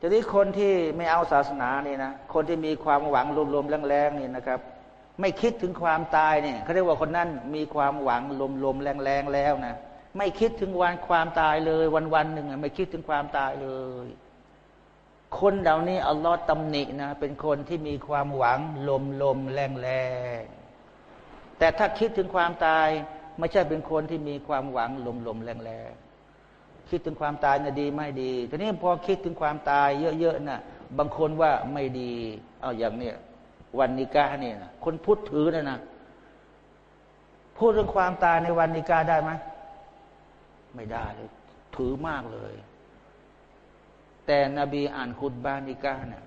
ทีนี้คนที่ไม่เอาศาสนานี่นะคนที่มีความหวังรวมๆแรงๆนี่นะครับ ไม่คิดถึงความตายเนี่ยเขาเรียกว่าคนนั้นมีความหวังลมๆแรงๆแล้วนะไม่คิดถึงวันความตายเลย วันๆหนึ่งไม่คิดถึงความตายเลย คนเหล่านี้อัลลอฮ์ตำหนินะ เป็นคนที่มีความหวังลมๆแรงๆแต่ถ้าคิดถึงความตาย ไม่ใช่เป็นคนที่มีความหวังลมๆแรงๆคิดถึงความตายน่ะดีไม่ดีทีนี้พอคิดถึงความตายเยอะๆน่ะบางคนว่าไม่ดี เอาอย่างเนี้ยวันนิกาเนี่ยนะคนพุทธถือนะนะพูดเรื่องความตายในวันนิกาได้ไหมไม่ได้เลยถือมากเลย แต่นบีอ่านคุตบะฮ์นิกาห์เนี่ย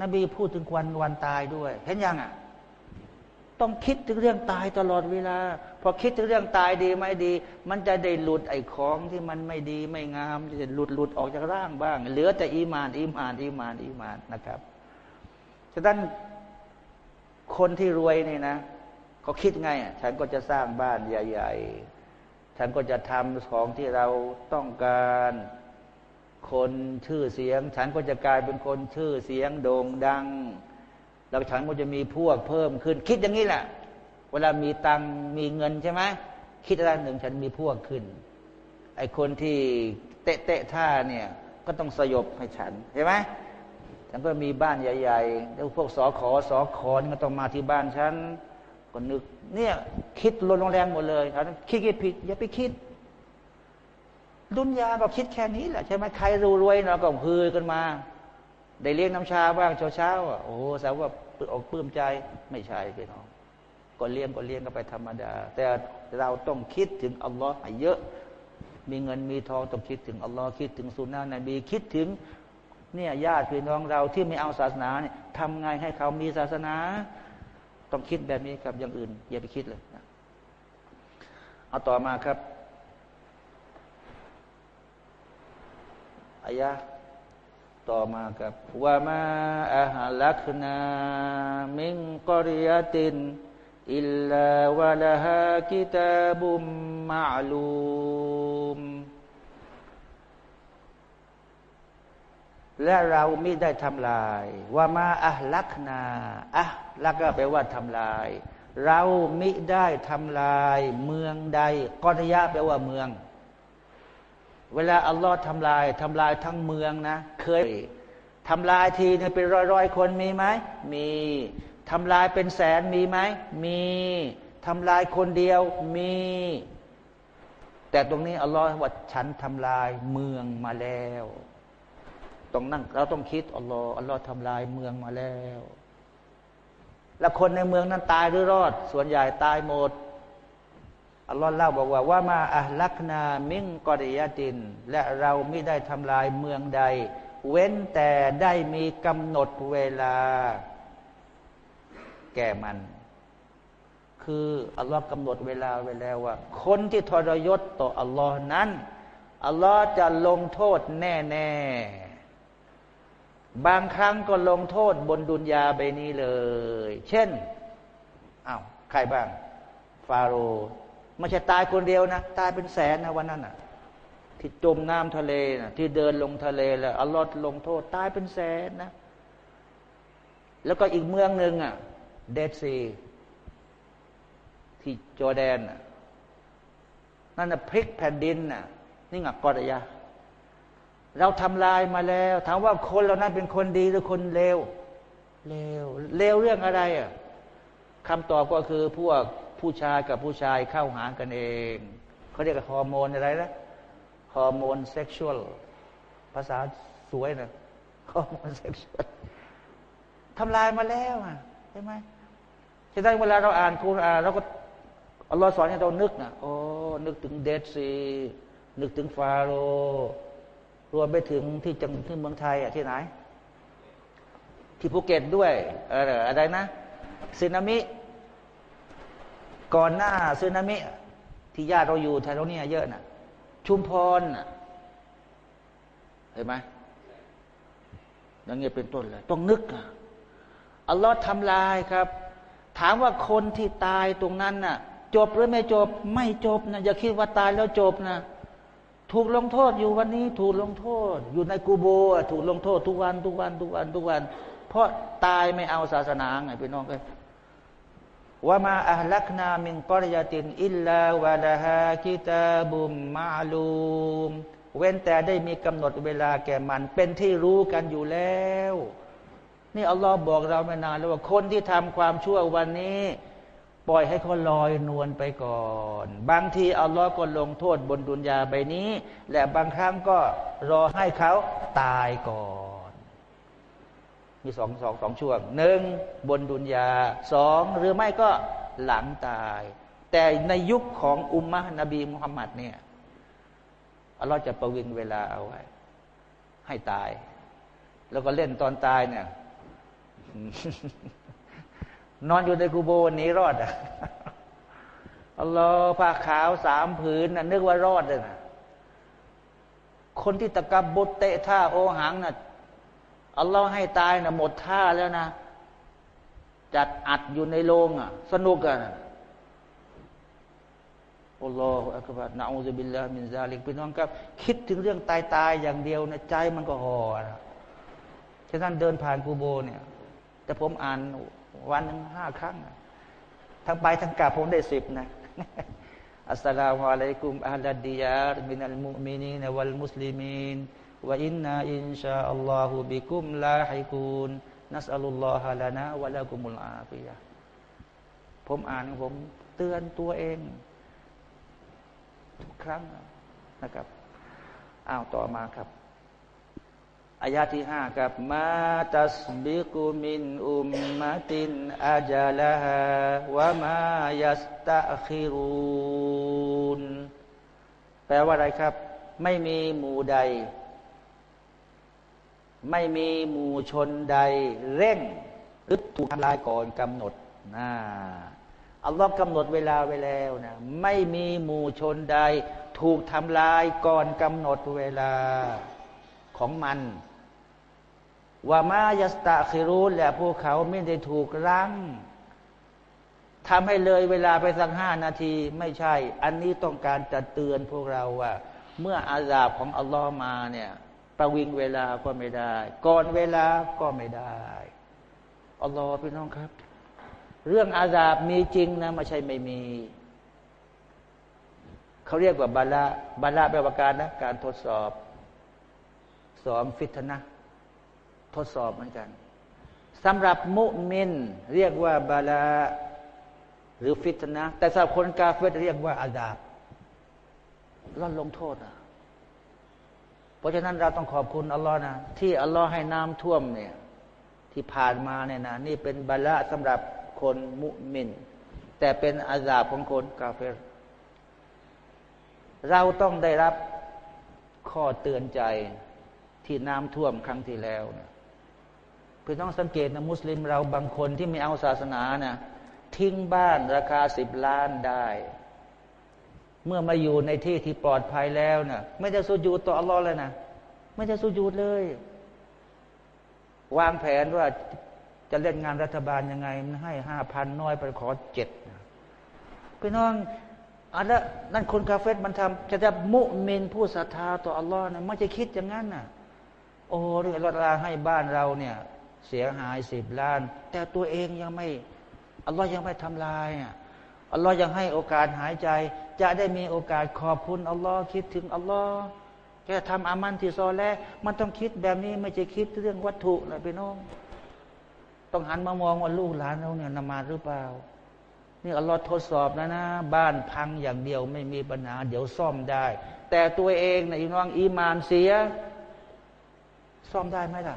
นบีพูดถึงวันวันตายด้วย เห็นยังอะ ต้องคิดถึงเรื่องตายตลอดเวลา พอคิดถึงเรื่องตายดีไม่ดี มันจะได้หลุดไอ้ของที่มันไม่ดีไม่งามจะหลุดหลุดออกจากร่างบ้าง เหลือแต่อีมาน อีมาน อีมาน อีมานนะครับฉะนั้นคนที่รวยนี่นะเขาคิดไงอะฉันก็จะสร้างบ้านใหญ่ ๆ ฉันก็จะทำของที่เราต้องการ คนชื่อเสียง ฉันก็จะกลายเป็นคนชื่อเสียงโด่งดัง แล้วฉันก็จะมีพวกเพิ่มขึ้น คิดอย่างนี้แหละ เวลามีตังมีเงินใช่ไหมคิดอะไรหนึ่งฉันมีพวกขึ้น ไอคนที่เตะเตะท่าเนี่ย ก็ต้องสยบให้ฉันใช่ไหมฉันก็มีบ้านใหญ่ๆ แล้วพวกสอขอสอขอนก็ต้องมาที่บ้านฉันก็นึก เนี่ย คิดลนแรงหมดเลยครับคิดผิด อย่าไปคิด ดุนยาบอกคิดแค่นี้แหละใช่ไหมใครรู้รวยเราก็ฮือกันมา ได้เลี้ยงน้ำชาบ้างเช้าเช้าอะโอ้โหแสดงว่าออกปลื้มใจไม่ใช่พี่น้องก็เลี้ยงก็เลี้ยงก็ไปธรรมดา แต่เราต้องคิดถึงอัลลอฮ์เยอะ มีเงินมีทองต้องคิดถึงอัลลอฮ์คิดถึงสุนนะนบีคิดถึงเนี่ยญาติพี่น้องเราที่ไม่เอาศาสนาเนี่ยทำไงให้เขามีศาสนา ต้องคิดแบบนี้ครับอย่างอื่น อย่าไปคิดเลยนะเอาต่อมาครับ อายะต่อมากับว่ามาอาหลักนามิงกอริยตินอิลลาวะลาฮะกิตาบุมมาลูมและเราไม่ได้ทำลาย ว่ามาอะลักนาอะลักก็แปลว่าทำลาย เรามิได้ทำลาย เมืองใดกอริยะแปลว่าเมือง เวลาอัลลอฮ์ทำลายทำลายทั้งเมืองนะ เคยทำลายทีนี่ยเป็นร้อยร้อยคนมีไหมมีทำลายเป็นแสนมีไหมมีทำลายคนเดียวมี แต่ตรงนี้อัลลอฮ์ว่าฉันทำลายเมืองมาแล้วต้องนั่งเราต้องคิดอัลลอฮ์อัลลอฮ์ทำลายเมืองมาแล้ว แล้วคนในเมืองนั้นตายหรือรอด ส่วนใหญ่ตายหมด อัลลอฮ์เล่าบอกว่าว่ามาอัลลักนามิงกอริยติน และเราไม่ได้ทำลายเมืองใด เว้นแต่ได้มีกำหนดเวลา แก่มัน คืออัลลอฮ์กำหนดเวลาไว้แล้วว่า คนที่ทรยศต่ออัลลอฮ์นั้นอัลลอฮ์จะลงโทษแน่ๆ บางครั้งก็ลงโทษบนดุนยาใบนี้เลย เช่นอา้าวใครบ้าง ฟาโรห ไม่ใช่ตายคนเดียวนะตายเป็นแสนนะวันนั้นอะ ที่จมน้ำทะเลนะที่เดินลงทะเลแล้วอัลลอฮ์ลงโทษ ตายเป็นแสนนะ แล้วก็อีกเมืองหนึ่งอะ เดดซี ที่จอแดนน่ะนั่นน่ะพลิกแผ่นดินน่ะ นี่งักกอดยาเราทำลายมาแล้ว ถามว่าคนเรานั้นเป็นคนดีหรือคนเลวเลวเลวเรื่องอะไรอะคำตอบก็คือพวก ผู้ชายกับผู้ชายเข้าหากันเองเขาเรียก homo อะไรนะ homosexual ภาษาสวยนะ homosexualทำลายมาแล้วอะใช่ไหมฉะนั้นเวลาเราอ่านคุรานเราก็อัลลอฮ์สอนให้เรานึกนะโอ้นึกถึงเดดซีนึกถึงฟาโรรวมไปถึงที่จังที่เมืองไทยอะที่ไหน ที่ภูเก็ตด้วยอะไรนะสึนามิ ก่อนหน้าซึนามิที่ญาติเราอยู่แถวนี้เยอะนะ่ะชุมพรเห็นไหมดังนี้ยเป็นต้นเลยต้องนึกอัลลอฮ์ทำลายครับ ถามว่าคนที่ตายตรงนั้นน่ะ จบหรือไม่จบ ไม่จบนะอย่าคิดว่าตายแล้วจบนะ ถูกลงโทษอยู่วันนี้ ถูกลงโทษ อยู่ในกูโบถูกลงโทษทุกวัน ทุกวัน ทุกวัน ทุกวัน เพราะตายไม่เอาศาสนาไงพี่น้องเลย ว่ามาอัลลักนามินกอริยตินอิลลาวะดะฮาคิตาบุมมาลูม เว้นแต่ได้มีกำหนดเวลาแก่มัน เป็นที่รู้กันอยู่แล้ว นี่อัลลอฮ์บอกเราไม่นานแล้วว่าคนที่ทำความชั่ววันนี้ ปล่อยให้เขาลอยนวลไปก่อน บางทีอัลลอฮ์ก็ลงโทษบนดุนยาใบนี้ และบางครั้งก็รอให้เขาตายก่อน มีสองสองสองช่วงหนึ่งบนดุนยาสองหรือไม่ก็หลังตาย แต่ในยุคของอุมมะนบีมุฮัมมัดเนี่ยอัลลอฮ์จะประวิงเวลาเอาไว้ ให้ตาย แล้วก็เล่นตอนตายเนี่ย นอนอยู่ในกูโบหนีรอดอะอัลลอฮ์ผ้าขาวสามผืนน่ะนึกว่ารอดเลยนะคนที่ตะกับบุตเตะท่าโอหังน่ะ อัลลอฮ์ให้ตายนะหมดท่าแล้วนะ จัดอัดอยู่ในโรงอะ สนุกอะอัลลอฮฺอักบารنعوذ بالله من ذلك พี่น้องครับ คิดถึงเรื่องตายตายอย่างเดียวนะใจมันก็ห่อนะฉะนั้นเดินผ่านกูโบเนี่ย แต่ผมอ่านวันหนึ่งห้าครั้งทั้งไปทั้งกลับผมได้สิบนะالسلام عليكم أهل الديار من المؤمنين والمسلمين وإنا إن شاء الله بكم لاحقونนัสอัลลอฮฺลานะวะลากุมุลอาฟิยะผมอ่านผมเตือนตัวเอง ทุกครั้งนะครับอ้าวต่อมาครับอายาที่ห้าครับมาตัสบิกุมินอุมมะตินอาจาลาฮาวะมายัสตะคิรุนแปลว่าอะไรครับ ไม่มีหมู่ใด ไม่มีหมู่ชนใดเร่งหรือถูกทำลายก่อนกำหนดนะอัลลอฮ์กำหนดเวลาไว้แล้วนะไม่มีหมู่ชนใด ถูกทำลายก่อนกำหนดเวลาของมันว่ามายัสตาคิรูและพวกเขาไม่ได้ถูกรั้งทำให้เลยเวลาไปสักห้านาทีไม่ใช่ อันนี้ต้องการจะเตือนพวกเราว่า เมื่ออาซาบของอัลลอฮ์มาเนี่ย ประวิงเวลาก็ไม่ได้ ก่อนเวลาก็ไม่ได้อัลลอฮ์พี่น้องครับ เรื่องอาซาบมีจริงนะไม่ใช่ไม่มีเขาเรียกว่าบาลาบาลาแปลว่าการนะการทดสอบสอบฟิตนะทดสอบเหมือนกันสำหรับมุมิน เรียกว่าบาลาหรือฟิตนะแต่สำหรับคนกาเฟตเรียกว่าอาซาบร่อนลงโทษอะ เพราะฉะนั้นเราต้องขอบคุณอัลลอฮ์นะที่อัลลอฮ์ให้น้ำท่วมเนี่ยที่ผ่านมาเนี่ยนะนี่เป็นบาละสำหรับคนมุมิน แต่เป็นอาซาบของคนกาเฟรเราต้องได้รับข้อเตือนใจที่น้ำท่วมครั้งที่แล้วเนี่ยพี่น้องสังเกตนะมุสลิมเราบางคนที่ไม่เอาศาสนานะทิ้งบ้านราคาสิบล้านได้ เมื่อมาอยู่ในที่ที่ปลอดภัยแล้วนะ่ะ ไม่ได้สุญูต่ออัลลอฮ์เลยนะไม่ได้สุญูเลย วางแผนว่าจะเล่นงานรัฐบาลยังไง มันให้ห้าพันน้อยไปขอเจ็ดพี่น้องอันนั้นนั่นคนกาเฟตมันทำจะจะมุมินผู้ศรัทธาต่ออัลลอฮ์นะไม่จะคิดอย่างนั้นน่ะ โอ้เรื่องอัลลอฮ์ให้บ้านเราเนี่ย เสียหายสิบล้าน แต่ตัวเองยังไม่อัลลอฮ์ยังไม่ทำลายอะ อัลลอฮ์ยังให้โอกาสหายใจ จะได้มีโอกาสขอบคุณอัลลอฮ์คิดถึงอัลลอฮ์แกทำอามันที่ซอแล้วมันต้องคิดแบบนี้ไม่ใช่คิดเรื่องวัตถุนะพี่น้อง ต้องหันมามองว่าลูกหลานเราเนี่ยนมาหรือเปล่า นี่อัลลอฮ์ทดสอบนะนะ บ้านพังอย่างเดียวไม่มีปัญหา เดี๋ยวซ่อมได้ แต่ตัวเองนะอีน้องอีมานเสีย ซ่อมได้ไหมล่ะ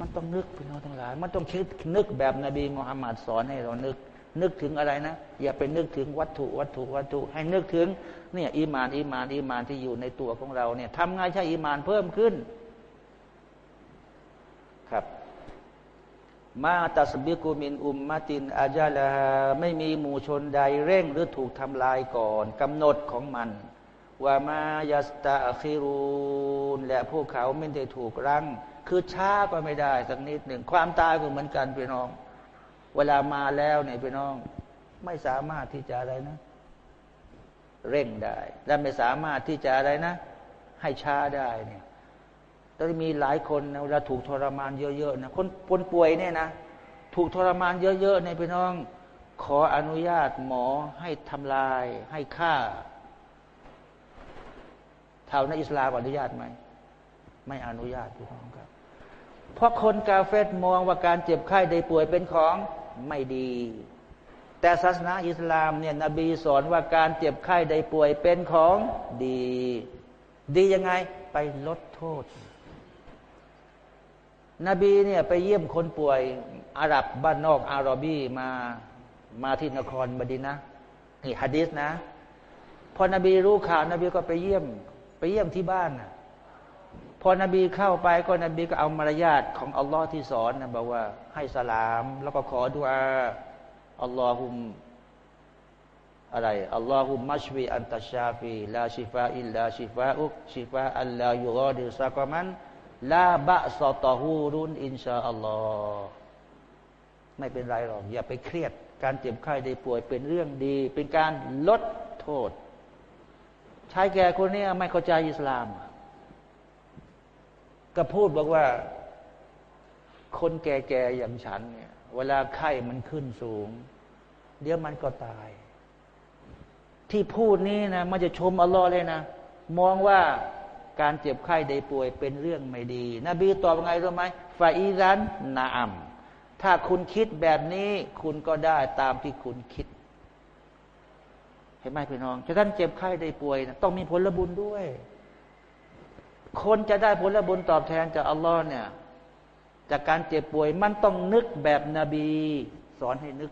มันต้องนึกพี่น้องทั้งหลาย มันต้องคิดนึกแบบนบีมุฮัมมัดสอนให้เรานึก นึกถึงอะไรนะ อย่าไปนึกถึงวัตถุวัตถุวัตถุ ให้นึกถึงเนี่ยอีมานอีมานอีมานที่อยู่ในตัวของเราเนี่ยทำไงใช่อีมานเพิ่มขึ้น ครับ มาตัสบิกุมินอุมมาตินอาจาลาไม่มีหมู่ชนใดเร่งหรือถูกทำลายก่อนกำหนดของมันว่ามายาสตาคิรูนและพวกเขาไม่ได้ถูกรั้ง คือช้าก็ไม่ได้สักนิดหนึ่ง ความตายก็เหมือนกันพี่น้อง เวลามาแล้วเนี่ยพี่น้อง ไม่สามารถที่จะอะไรนะ เร่งได้ และไม่สามารถที่จะอะไรนะ ให้ช้าได้เนี่ยแต่มีหลายคนนะเวลาถูกทรมานเยอะๆนะคนปนป่วยเนี่ยนะถูกทรมานเยอะๆในพี่น้อง ขออนุญาตหมอให้ทำลาย ให้ฆ่าเท่าในอิสลามอนุญาตไหมไม่อนุญาตพี่น้องครับ เพราะคนกาเฟตมองว่าการเจ็บไข้ได้ป่วยเป็นของ ไม่ดี แต่ศาสนาอิสลามเนี่ยนบีสอนว่าการเจ็บไข้ได้ป่วยเป็นของดี ดียังไงไปลดโทษ นบีเนี่ยไปเยี่ยมคนป่วยอาหรับบ้านนอกอารอบีมามาที่นครบดีนะนี่ฮะดิษนะ พอนบีรู้ข่าวนบีก็ไปเยี่ยม ไปเยี่ยมที่บ้านนะ พอนบีเข้าไปก็นบีก็เอามารยาทของอัลลอฮ์ที่สอนนะบอกว่า ให้สลาม แล้วก็ขอดุอาอัลลอฮุมอะไรอัลลอฮุมมัชวีอันตชาฟีลาชิฟาอิลลาชิฟาอุกชิฟาอัลลายูรอดิซากมันลาบะซอตอฮูรุนอินชาอัลลอฮ์ไม่เป็นไรหรอก อย่าไปเครียด การเจ็บไข้ได้ป่วยเป็นเรื่องดี เป็นการลดโทษชายแก่คนนี้ไม่เข้าใจอิสลาม ก็พูดบอกว่า คนแก่ๆอย่างฉันเนี่ย เวลาไข้มันขึ้นสูง เดี๋ยวมันก็ตาย ที่พูดนี้นะมันจะชมอัลลอฮ์เลยนะ มองว่าการเจ็บไข้ได้ป่วยเป็นเรื่องไม่ดี นบีตอบว่าไงรู้ไหมฟาอีรันนาอัมถ้าคุณคิดแบบนี้คุณก็ได้ตามที่คุณคิด เห็นไหมพี่น้องถ้าท่านเจ็บไข้ได้ป่วยนะต้องมีผลบุญด้วย คนจะได้ผลบุญตอบแทนจากอัลลอฮ์เนี่ย จากการเจ็บป่วยมันต้องนึกแบบนบี สอนให้นึก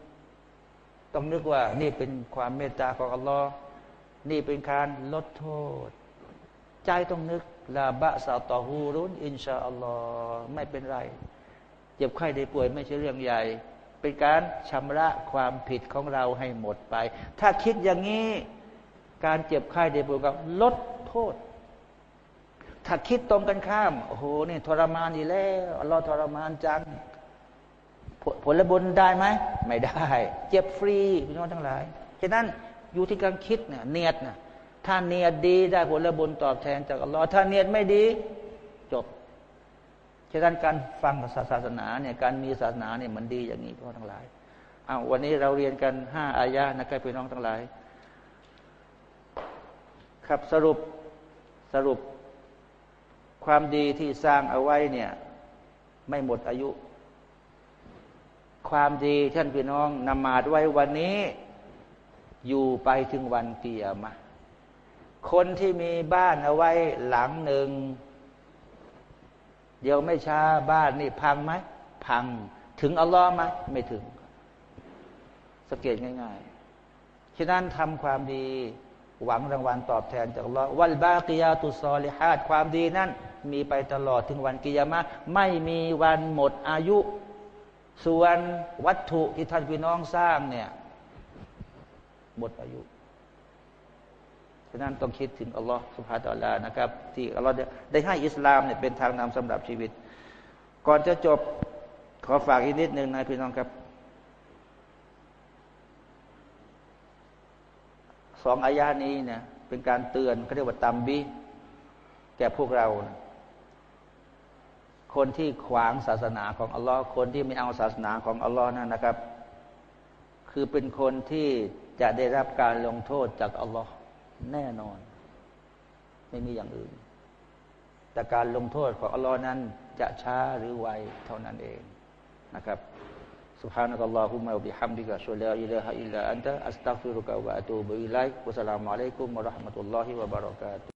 ต้องนึกว่า นี่เป็นความเมตตาของอัลลอฮ์นี่เป็นการลดโทษ ใจต้องนึกลาบะสาตอฮูรุนอินชาอัลลอฮ์ไม่เป็นไร เจ็บไข้ได้ป่วยไม่ใช่เรื่องใหญ่ เป็นการชำระความผิดของเราให้หมดไป ถ้าคิดอย่างนี้ การเจ็บไข้ได้ป่วยก็ลดโทษ ถ้าคิดตรงกันข้าม โอ้โหนี่ทรมานอีแล้วอัลลอฮ์ทรมานจัง ผลบุญได้ไหม ไม่ได้ เจ็บฟรีพี่น้องทั้งหลายฉะนั้นอยู่ที่การคิดเนี่ยเนียดนี่ยถ้าเนียดดีได้ผลบุญตอบแทนจากอัลลอฮ์ถ้าเนียดไม่ดี จบฉะนั้นการฟังศาสนาเนี่ยการมีศาสนาเนี่ยมันดีอย่างนี้พี่น้องทั้งหลายเอาวันนี้เราเรียนกันห้าอายะนะครับพี่น้องทั้งหลาย ครับสรุปสรุป ความดีที่สร้างเอาไว้เนี่ยไม่หมดอายุ ความดีท่านพี่น้องนำมาดไว้วันนี้ อยู่ไปถึงวันเกียรมาคนที่มีบ้านเอาไว้หลังหนึ่ง เดี๋ยวไม่ช้าบ้านนี่พังไหมพังถึงอัลลอฮ์ไหมไม่ถึง สังเกตง่ายๆ ฉะนั้นทำความดี หวังรางวัลตอบแทนจากอัลลอฮ์วัลบากิยาตุซอลิฮัดความดีนั้น มีไปตลอดถึงวันกิยามะไม่มีวันหมดอายุ ส่วนวัตถุที่ท่านพี่น้องสร้างเนี่ยหมดอายุฉะนั้นต้องคิดถึงอัลลอฮ์สุภาตอัลลานะครับ ที่อัลลอฮ์ได้ให้อิสลามเนี่ยเป็นทางนำสำหรับชีวิต ก่อนจะจบขอฝากอีกนิดหนึ่งนะพี่น้องครับสองอายานี้เนี่ยเป็นการเตือนเขาเรียกว่าตัมบีแก่พวกเรานะ คนที่ขวางศาสนาของอัลลอฮ์คนที่ไม่เอาศาสนาของอัลลอฮ์นั่นนะครับ คือเป็นคนที่จะได้รับการลงโทษจากอัลลอฮ์แน่นอน ไม่มีอย่างอื่น แต่การลงโทษของอัลลอฮ์นั้นจะช้าหรือไวเท่านั้นเองนะครับ سبحانك اللهم وبحمدك أشهد أن لا إله إلا أنت أستغفرك وأتوب إليك والسلام عليكم ورحمة الله وبركاته